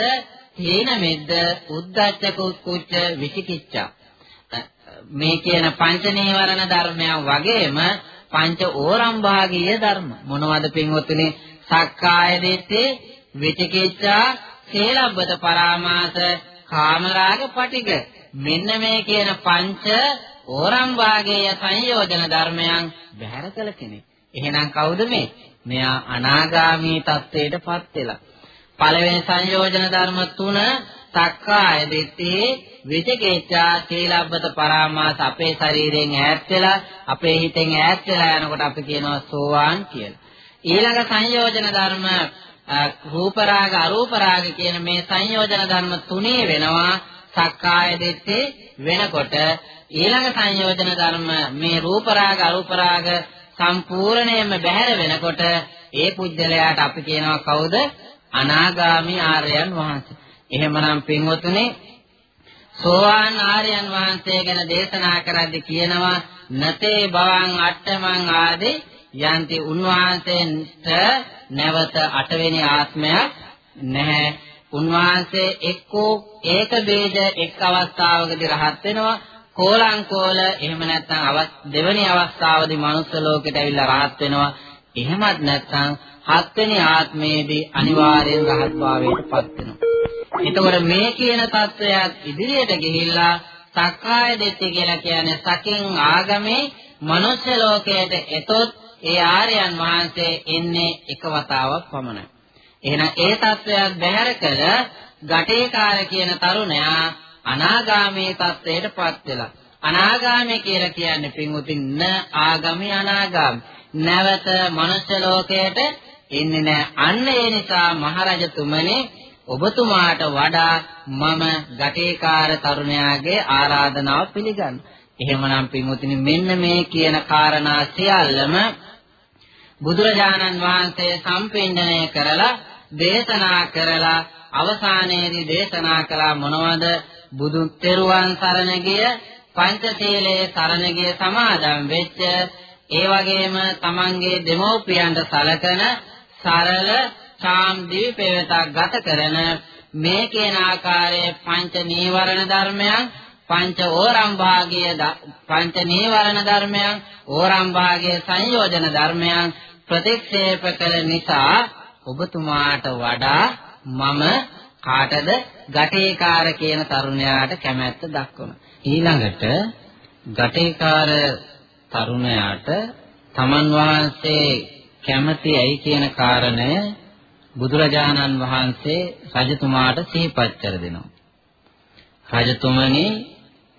හේන මෙද්ද උද්දච්ච කුච්ච විචිකිච්ඡා. මේ කියන පංච නීවරණ ධර්මයන් වගේම පංච ඕරම් භාගීය ධර්ම මොනවද පින්වත්නි සක්කාය දිට්ඨි විචිකිච්ඡා සේලබ්බත පරාමාස කාමරාග පටිග මෙන්න මේ කියන පංච ඕරම් භාගීය සංයෝජන ධර්මයන් බැහැර කළ කෙනෙක් එහෙනම් කවුද මේ? මෙයා අනාගාමී තත්වයටපත් වෙලා. පළවෙනි සංයෝජන ධර්ම තුන සක්කාය දිට්ඨි විචිකිච්ඡා සීලබ්බත පරාමාස අපේ ශරීරයෙන් ඈත් වෙලා අපේ හිතෙන් ඈත් වෙලා යනකොට අපි කියනවා සෝවාන් කියලා. ඊළඟ සංයෝජන ධර්ම රූප රාග අරූප රාග කියන මේ සංයෝජන ධර්ම තුනේ වෙනවා සක්කාය දිට්ඨි වෙනකොට ඊළඟ සංයෝජන ධර්ම මේ රූප රාග අරූප රාග සම්පූර්ණයෙන්ම බැහැර වෙනකොට ඒ පුජ්‍යලයාට අපි කියනවා කවුද? අනාගාමි ආර්යයන් වහන්සේ. එහෙමනම් පින්වතුනි සෝවාන් ආර්යයන් වහන්සේ ගැන දේශනා කරද්දී කියනවා නතේ භවං අට්ඨමං ආදී යන්ති උන්වහන්සේට නැවත අටවෙනි ආත්මයක් නැහැ. උන්වහන්සේ එක්කෝ ඒක බේජ එක් අවස්ථාවකදී රහත් වෙනවා කෝලංකෝල එහෙම නැත්නම් දෙවැනි අවස්ථාවේදී මනුස්ස ලෝකෙට ඇවිල්ලා රහත් වෙනවා. එහෙමත් නැත්නම් හත්වෙනි ආත්මයේදී අනිවාර්යෙන් රහත් භාවයට පත් වෙනවා. එතකොට මේ කියන தත්වයක් ඉදිරියට ගිහිල්ලා සක්කාය දිට්ඨිය කියලා කියන්නේ සකින් ආගමේ මනුෂ්‍ය ලෝකයට එතොත් ඒ ආර්යයන් වහන්සේ එන්නේ එක වතාවක් පමණයි. එහෙනම් ඒ தත්වයක් බැහැර කළ ගටේකාර කියන තරුණයා අනාගාමී தත්වයට පත් වෙලා අනාගාමී කියලා කියන්නේ පින්වතුන් න ආගමී අනාගාමී නැවත මනුෂ්‍ය ලෝකයට එන්නේ නැහැ අන්න ඒ නිසා මහරජතුමනි ඔබතුමාට වඩා මම ගටේකාර තරුණයාගේ ආරාධනාව පිළිගන්න. එහෙමනම් පින්වතුනි මෙන්න මේ කියන කාරණා සියල්ලම බුදුරජාණන් වහන්සේ සම්පෙන්නණය කරලා දේශනා කරලා අවසානයේදී දේශනා කළා මොනවද බුදුන් තෙරුවන් සරණ ගිය පංචශීලයේ සරණ ගිය සමාදම් වෙච්ච ඒ වගේම තමන්ගේ දෙමෝපියන්ට සලකන සරල සාම් දිවි පෙරතක් ගත කරන මේ කියන ආකාරයේ පංච නීවරණ ධර්මයන් පංච ඕරම් භාගීය පංච නීවරණ ධර්මයන් ඕරම් භාගීය සංයෝජන ධර්මයන් ප්‍රතික්ෂේප කළ නිසා ඔබතුමාට වඩා මම කාටද ගටේකාර කියන තරුණයාට කැමැත්ත දක්වනවා. ඊළඟට ගටේකාර තරුණයාට තමන් වහන්සේ කැමති ඇයි කියන කාරණය බුදුරජාණන් වහන්සේ රජතුමාට සිහිපත් කර දෙනවා. රජතුමනි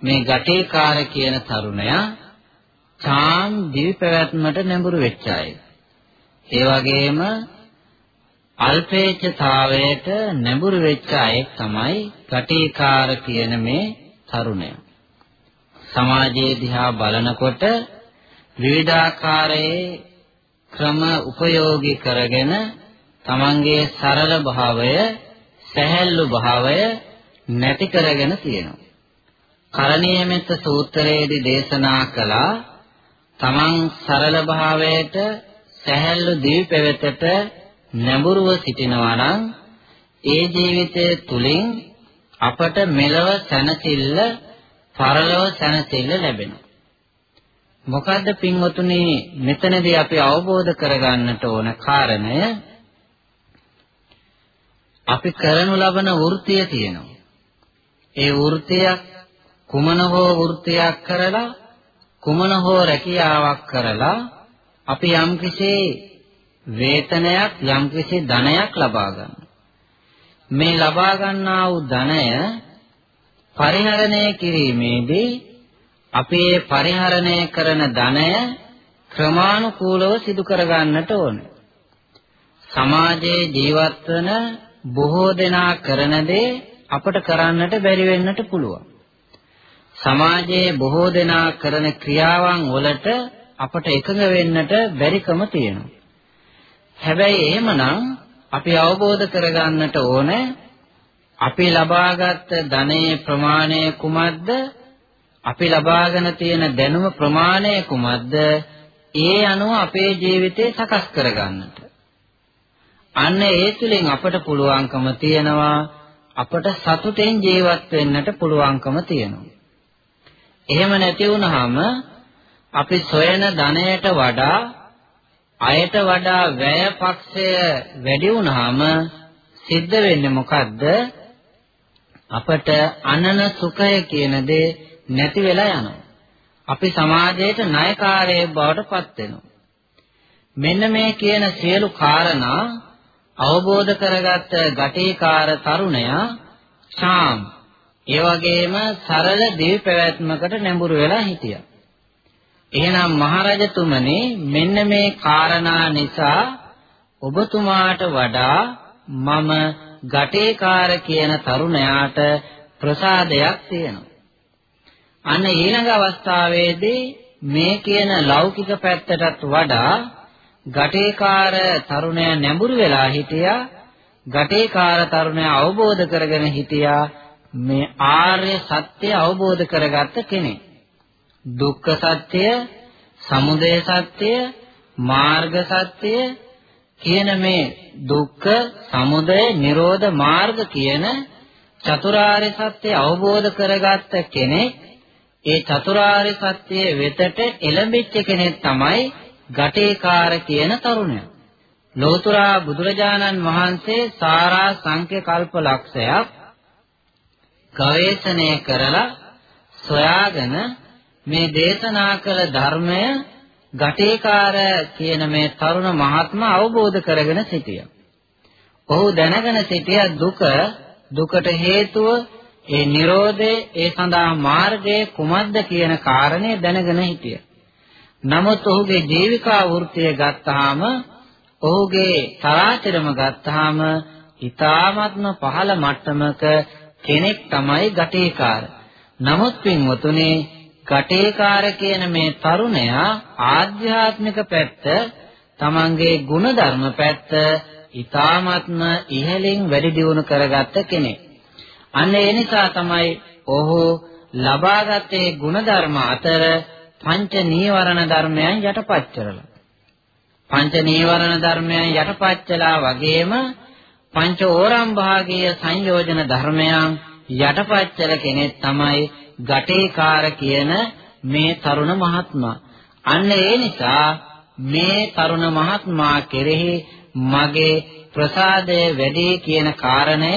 මේ ගටේකාර කියන තරුණයා චාම් දිවි පැවැත්මට නැඹුරු වෙච්ච අය. ඒ වගේම අල්පේච්ඡතාවයට නැඹුරු වෙච්ච අය තමයි කටීකාර කියන මේ තරුණය. සමාජයේ දිහා බලනකොට විවිධාකාරයේ ක්‍රම උපයෝගී කරගෙන තමන්ගේ සරල භාවය, සැහැල්ලු භාවය නැති කරගෙන තියෙනවා. කරණීයමෙත්ත සූත්‍රයේදී දේශනා කළා තමන් සරල භාවයට සැහැල්ලු දිවි පෙවෙතට නැඹුරුව සිටිනවා නම් ඒ ජීවිතය තුලින් අපට මෙලව සැනසෙල්ල පරලොව සැනසෙල්ල ලැබෙනවා. මොකද්ද පින්වතුනි මෙතනදී අපි අවබෝධ කරගන්නට ඕන කාරණය අපි කරනු ලබන වෘත්තිය තියෙනවා. ඒ වෘත්තියක් කුමන හෝ වෘත්තියක් කරලා කුමන හෝ රැකියාවක් කරලා අපි යම්කිසි වේතනයක් යම්කිසි ධනයක් ලබා ගන්නවා. මේ ලබා ගන්නා වූ ධනය පරිහරණය කිරීමේදී අපි මේ පරිහරණය කරන ධනය ක්‍රමානුකූලව සිදු කර ගන්නට ඕනේ. සමාජයේ ජීවත් වන බොහෝ දෙනා කරන දේ අපට කරන්නට බැරි වෙන්නට පුළුවන්. සමාජයේ බොහෝ දෙනා කරන ක්‍රියාවන් වලට අපට එකඟ වෙන්නට බැරිකම තියෙනවා. හැබැයි එහෙමනම් අපි අවබෝධ කරගන්නට ඕනේ අපි ලබාගත් ධනයේ ප්‍රමාණය කුමක්ද? අපි ලබාගෙන තියෙන දැනුම ප්‍රමාණය කුමක්ද? ඒ අනුව අපේ ජීවිතේ සකස් කරගන්නට. අන්න ඒ තුලින් අපට පුළුවන්කම තියෙනවා අපට සතුටෙන් ජීවත් වෙන්නට පුළුවන්කම තියෙනවා. එහෙම නැති වුනහම අපි සොයන ධනයට වඩා අයට වඩා වැය පක්ෂය වැඩි වුනහම සිද්ධ වෙන්නේ මොකද්ද? අපට අනන සුඛය කියන දේ නැති වෙලා යනවා. අපි සමාජයට ණයකාරයෙක් බවට පත් වෙනවා. මෙන්න මේ කියන සියලු කාරණා අවබෝධ කරගත්ත ගටේකාර තරුණයා ශාම් ඒ වගේම සරල දිවි පැවැත්මකට නැඹුරු වෙලා හිටියා. එහෙනම් මහරජතුමනි මෙන්න මේ කාරණා නිසා ඔබතුමාට වඩා මම ගටේකාර කියන තරුණයාට ප්‍රසාදයක් තියෙනවා. අන්න ඊළඟ අවස්ථාවේදී මේ කියන ලෞකික පැත්තටත් වඩා ගටේකාර තරුණයා නැඹුරු වෙලා හිටියා. ගටේකාර තරුණයා අවබෝධ කරගෙන හිටියා මේ ආර්ය සත්‍ය අවබෝධ කරගත්ත කෙනෙක්. දුක්ඛ සත්‍ය, සමුදය සත්‍ය, මාර්ග සත්‍ය කියන මේ දුක්ඛ, සමුදය, නිරෝධ මාර්ග කියන චතුරාර්ය සත්‍ය අවබෝධ කරගත්ත කෙනෙක් ඒ චතුරාර්ය සත්‍ය වෙතට එළඹිච්ච කෙනෙක් තමයි ගටේකාර කියන තරුණයා. ලෝතුරා බුදුරජාණන් වහන්සේ සාරා සංඛ්‍ය කල්ප ලක්ෂයක් ගවේෂණය කරලා සොයාගෙන මේ දේශනා කළ ධර්මය ගටේකාර කියන මේ තරුණ මහත්මයා අවබෝධ කරගෙන සිටියා. ඔහු දැනගෙන සිටිය දුක දුකට හේතුව ඒ Nirodhe ඒ සඳහා මාර්ගය කුමක්ද කියන කාරණය දැනගෙන හිටියා. නමුත් ඔහුගේ ජීවිකා වෘත්තිය ගත්තාම ඔහුගේ තරාතිරම ගත්තාම ඊ타ත්ම පහළ මට්ටමක කෙනෙක් තමයි ගටේකාර. නමුත් පින්වතුනේ ගටේකාර කියන මේ තරුණයා ආධ්‍යාත්මික පැත්ත තමන්ගේ ගුණධර්ම පැත්ත ඊ타ත්ම ඉහළින් වැඩි දියුණු කරගත්ත කෙනෙක්. අන්න ඒ නිසා තමයි ඔහු ලබාගත්තේ ගුණධර්ම අතර පංච නීවරණ ධර්මයන් යටපත් කරලා. පංච නීවරණ ධර්මයන් යටපත් කළා වගේම පංච ඕරම් භාගීය සංයෝජන ධර්මයන් යටපත් කළ කෙනෙක් තමයි ගටේකාර කියන මේ තරුණ මහත්මයා. අන්න ඒ නිසා මේ තරුණ මහත්මයා කෙරෙහි මගේ ප්‍රසාදය වැඩි කියන කාරණය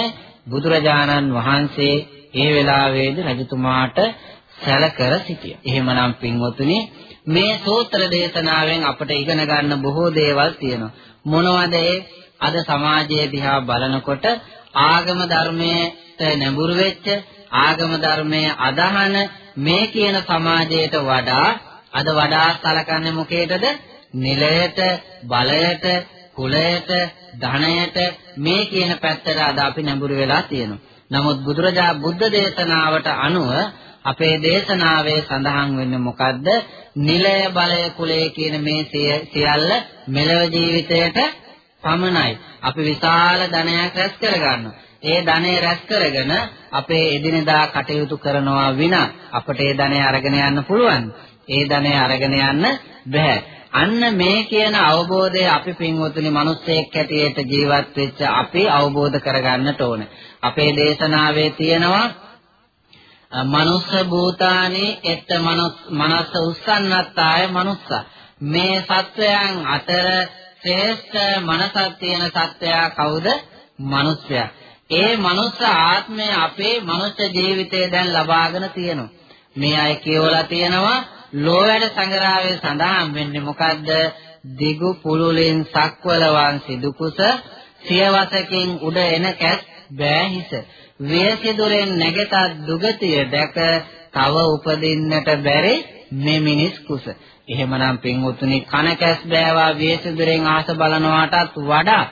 බුදුරජාණන් වහන්සේ ඒ වෙලාවේදී රජතුමාට සැලකර සිටියා. එහෙමනම් පින්වතුනි මේ සූත්‍ර දේශනාවෙන් අපට ඉගෙන ගන්න බොහෝ දේවල් තියෙනවා. මොනවද අද සමාජයේ දිහා බලනකොට ආගම ධර්මයට නැඹුරු වෙච්ච ආගම ධර්මයේ අදහන මේ කියන සමාජයට වඩා අද වඩා සලකන්නේ මොකේදද? නිලයට, බලයට, කුලයට, ධනයට මේ කියන පැත්තට අද අපි නැඹුරු වෙලා තියෙනවා. නමුත් බුදුරජා බුද්ධ දේශනාවට අනුව අපේ දේශනාවේ සඳහන් වෙන්නේ මොකද්ද? නිලය බලය කුලය කියන මේ සියල්ල මෙලව ජීවිතයට පමණයි. අපි විශාල ධනයක් රැස් කරගන්නවා. ඒ ධනය රැස් කරගෙන අපේ එදිනෙදා කටයුතු කරනවා විනා අපට ඒ ධනය අරගෙන යන්න පුළුවන්. ඒ ධනය අරගෙන යන්න බෑ. අන්න මේ කියන අවබෝධය අපි පින්වතුනි මිනිස්සෙක් හැටියට ජීවත් වෙච්ච අපි අවබෝධ කරගන්නට ඕන. අපේ දේශනාවේ තියෙනවා මනුස්ස භූතානි එත් මනස උස්සන්නත්තාය මනුස්ස මේ සත්වයන් අතර ශ්‍රේෂ්ඨ මනසක් තියෙන සත්වයා කවුද? මනුස්සයා. ඒ මනුස්ස ආත්මය අපේ මනුස්ස ජීවිතේ දැන් ලබාගෙන තියෙනවා. මේ අය කියවලා තියෙනවා ලෝවැඩ සංග්‍රහයේ සඳහන් වෙන්නේ මොකද්ද? දිගු පුලුලින් සක්වලවන් සිදුකුස සියවසකින් උඩ එන කැස් බෑහිස වේසිදුරෙන් නැගත දුගතිය දැක තව උපදින්නට බැරි මේ මිනිස් කුස. එහෙමනම් පින්වතුනි කන කැස් බෑවා වේසිදුරෙන් ආස බලනවාටත් වඩා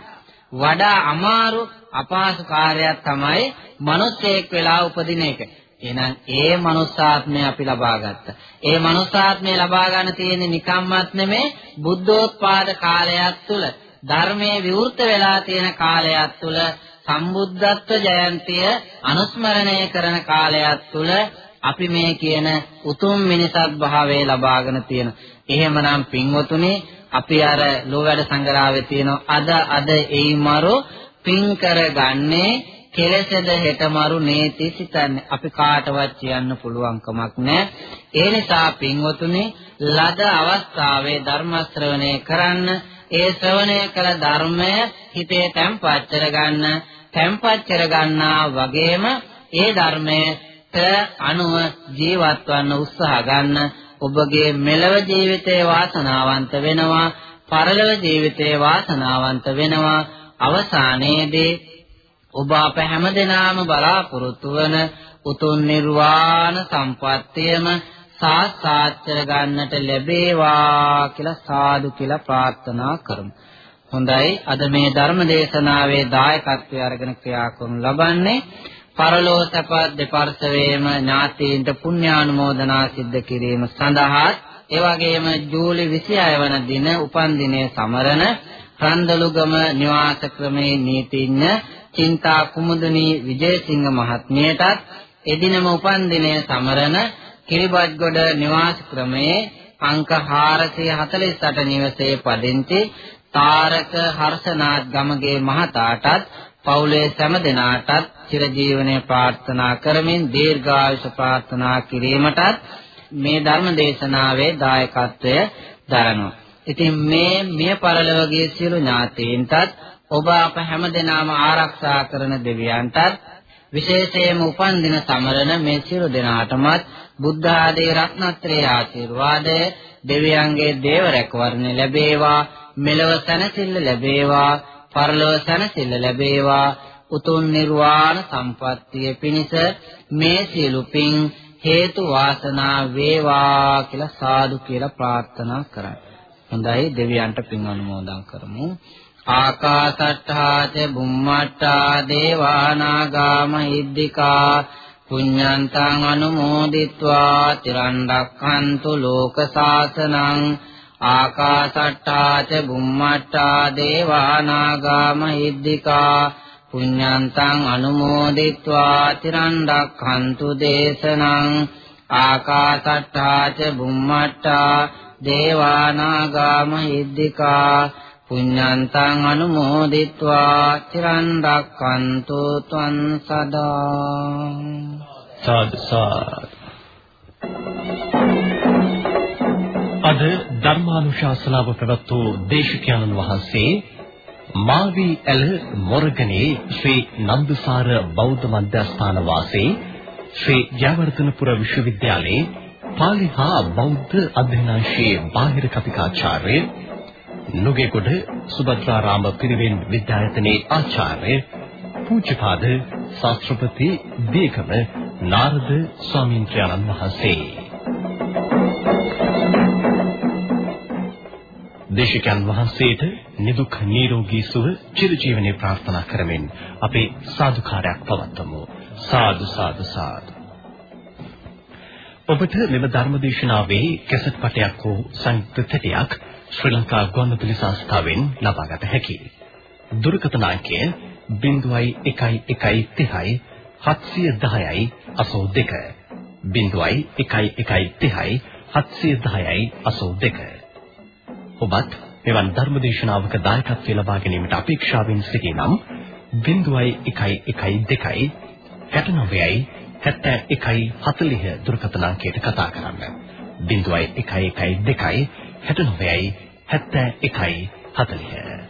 වඩා අමාරු අපහසු කාර්යයක් තමයි මිනිස්සෙක් වෙලා උපදින එක. එහෙනම් ඒ මනුස්සාත්මය අපි ලබා ගත්තා. ඒ මනුස්සාත්මය ලබා ගන්න තියෙන්නේ නිකම්මත් නෙමෙයි බුද්ධෝත්පාද කාලයක් තුල ධර්මයේ විවෘත වෙලා තියෙන කාලයක් තුල සම්බුද්ධත්ව ජයන්තිය අනුස්මරණය කරන කාලයක් තුල අපි මේ කියන උතුම් මිනිසත් භාවය ලබාගෙන තියෙන. එහෙමනම් පින්වතුනි අපි අර ලෝවැඩ සංග්‍රහයේ තියෙන අද අද එයිමරෝ පින් කරගන්නේ කෙලෙසද හෙටමරු නේති සිතන්නේ. අපි කාටවත් කියන්න පුළුවන් කමක් නැහැ ඒ නිසා පින්වතුනි ලද අවස්ථාවේ ධර්ම ශ්‍රවණය කරන්න ඒ ශ්‍රවණය කළ ධර්මය හිතේ තැම්පත් කරගන්න තැම්පත් කරගන්නා වගේම ඒ ධර්මයට අනුව ජීවත් වන්න උත්සාහ ගන්න ඔබගේ මෙලව ජීවිතේ වාසනාවන්ත වෙනවා පරලොව ජීවිතේ වාසනාවන්ත වෙනවා. අවසානයේදී ඔබ අප හැමදෙනාම බලාපොරොත්තු වන උතුම් නිර්වාණ සම්පත්තියම සාක්ෂාත් කර ගන්නට ලැබේවා කියලා සාදු කියලා ප්‍රාර්ථනා කරමු. හොඳයි අද මේ ධර්ම දේශනාවේ දායකත්වය අරගෙන ක්‍රියා කරනු ලබන්නේ පරලෝසප දෙපාර්ශවයේම ඥාතීන්ට පුණ්‍යානුමෝදනා සිද්ධ කිරීම සඳහා ඒ වගේම ජූලි 26 වන දින උපන් දිනයේ සමරන රන්දලුගම නිවාස ක්‍රමේ නීතිඥ චින්තා කුමුදුනී විජේසිංහ මහත්මියටත් එදිනම උපන් දිනය සමරන කිරිබත්ගොඩ නිවාස ක්‍රමයේ අංක 448 නිවසේ පදිංචි තාරක හර්ෂනාත් ගමගේ මහතාටත් පවුලේ සෑම දෙනාටත් චිරජීවනයේ ප්‍රාර්ථනා කරමින් දීර්ඝායුෂ ප්‍රාර්ථනා කිරීමටත් මේ ධර්ම දේශනාවේ දායකත්වය දරනවා. ඉතින් මේ මිය පරලොවගේ සියලු ඥාතීන්ටත් ඔබ අප හැමදෙනාම ආරක්ෂා කරන දෙවියන්ටත් විශේෂයෙන්ම උපන් දින සමරන මේ සියලු දෙනාටමත් බුද්ධ ආදී රත්නත්‍රයේ ආශිර්වාදය දෙවියන්ගේ දේව රැකවරණ ලැබේවා මෙලව සැනසෙල්ල ලැබේවා පරලොව සැනසෙල්ල ලැබේවා උතුම් නිර්වාණ සම්පත්තිය පිණිස මේ සියලු පින් හේතු වාසනා වේවා කියලා සාදු කියලා ප්‍රාර්ථනා කරා. හොඳයි දෙවියන්ට පින් අනුමෝදන් කරමු. ආකාසට්ඨා ච බුම්මට්ඨා දේවානාගාම ඉද්దికා පුඤ්ඤන්තං අනුමෝදිත්වා තිරන් රක්ඛන්තු ලෝක සාසනං ආකාසට්ඨා ච බුම්මට්ඨා දේවානාගාම ඉද්దికා පුඤ්ඤන්තං අනුමෝදිත්වා තිරන් රක්ඛන්තු දේශනං ආකාසට්ඨා ච බුම්මට්ඨා දේවානාගාම ඉද්దికා පුඤ්ඤන්තං අනුමෝදිත්වා චිරන් රක්칸තු ත්වං සදා සාදු අද ධර්මානුශාසනාව පැවැත් වූ දේශකයන්න් වහන්සේ මාවි ඇල මොරගනේ ශ්‍රී නන්දසාර බෞද්ධ මධ්‍යස්ථාන වාසී ශ්‍රී ජයවර්ධනපුර විශ්වවිද්‍යාලයේ පාලි හා බෞද්ධ අධ්‍යනාංශයේ බාහිර කතිකාචාර්ය නුගේගොඩ සුභද්‍රාරාම පිරිවෙන් විද්‍යායතනයේ ආචාර්ය පූජ්‍යපාද ශාස්ත්‍රපති දීකම නාරද ස්වාමීන් වහන්සේ. දේශකයන් වහන්සේට නිදුක් නිරෝගී සුව චිරජීවනයේ ප්‍රාර්ථනා කරමින් අපේ සාදුකාරයක් පවත්වමු. සාදු සාදු සාදු. ඔබට මෙම ධර්මදේශනාවේ කැසට් පටයක් හෝ සංයුක්ත තැටියක් ශ්‍රී ලංකා ගුවන්විදුලි සංස්ථාවෙන් ලබාගත හැකියි. දුරකථන අංකය 011130 710යි 82 011130 710යි 82 ඔබත් මෙවන් ධර්මදේශනාවක දායකත්වය ලබා ගැනීමට අපේක්ෂාවෙන් සිටිනම් 0112 69යි 71යි 40 දුරකථන අංකයට කතා කරන්න. 0112 69යි 71යි 40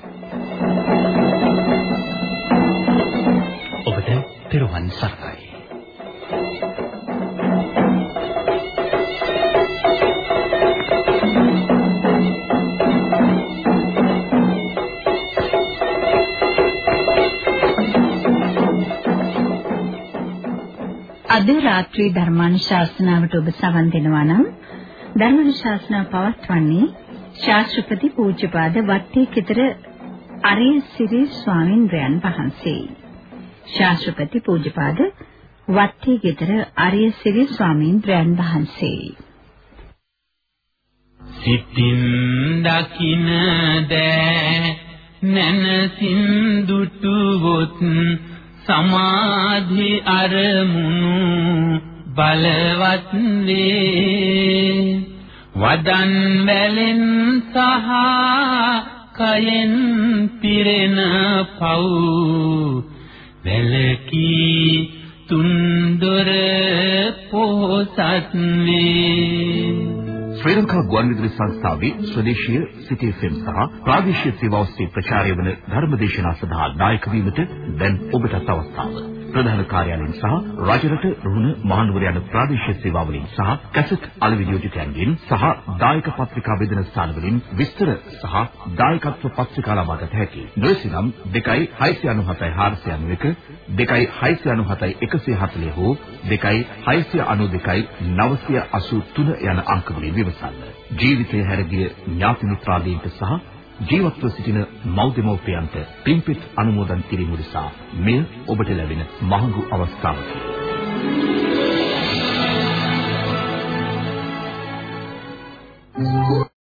ඔබට පෙරවන් සරණයි. අද රාත්‍රී ධර්මානුශාසනාවට ඔබ සවන් දෙනවා නම් ධර්මානුශාසනාව පවත්වන්නේ ශාස්ත්‍රපති පූජ්‍යපාද වත්තේකිතර අරිය සිරි ස්වාමින්වයන් වහන්සේ. ශාස්ත්‍රපති පූජ්‍යපාද වත්තේකිතර අරිය සිරි ස්වාමින්වයන් වහන්සේ. සිතින් දකින දෑ නැනසින් දුටුවොත් සමාධි අරමුණු බලවත් වේ. වදන් වැලෙන් සහ කයෙන් පිරෙන පව්. වැලකී තුන්දොර පොසත් වේ. ශ්‍රී ලංකා ගුවන්විදුලි සංස්ථාවේ ස්වදේශීය සිටි FM සහ ප්‍රාදේශීය සේවා ඔස්සේ ප්‍රචාරය වන ධර්මදේශනා සඳහා දායක වීමට දැන් ඔබටත් අවස්ථාව. ප්‍රධාන කාර්යාලයෙන් සහ රජරට රුහුණ මහනුවර යන ප්‍රාදේශීය සේවාවලින් සහ කැසට් අලවිදියෝජිතයන්ගෙන් සහ දායක පත්‍රිකා බෙදන ස්ථානවලින් විස්තර සහ දායකත්ව පත්‍රිකා ලබාගත හැකි. නොසිනම් 2697491 2697140 හෝ 26929 983 යන අංක වලින් විමසන්න. ජීවිතය හැරගිය ඥාති මිත්‍රාදීන්ට සහ ජීවත්ව සිටින මව්දෙමෝපියන්ට පින්පෙත් අනුමෝදන් කිරීම නිසා මෙය ඔබට ලැබෙන මහඟු අවස්ථාවකි.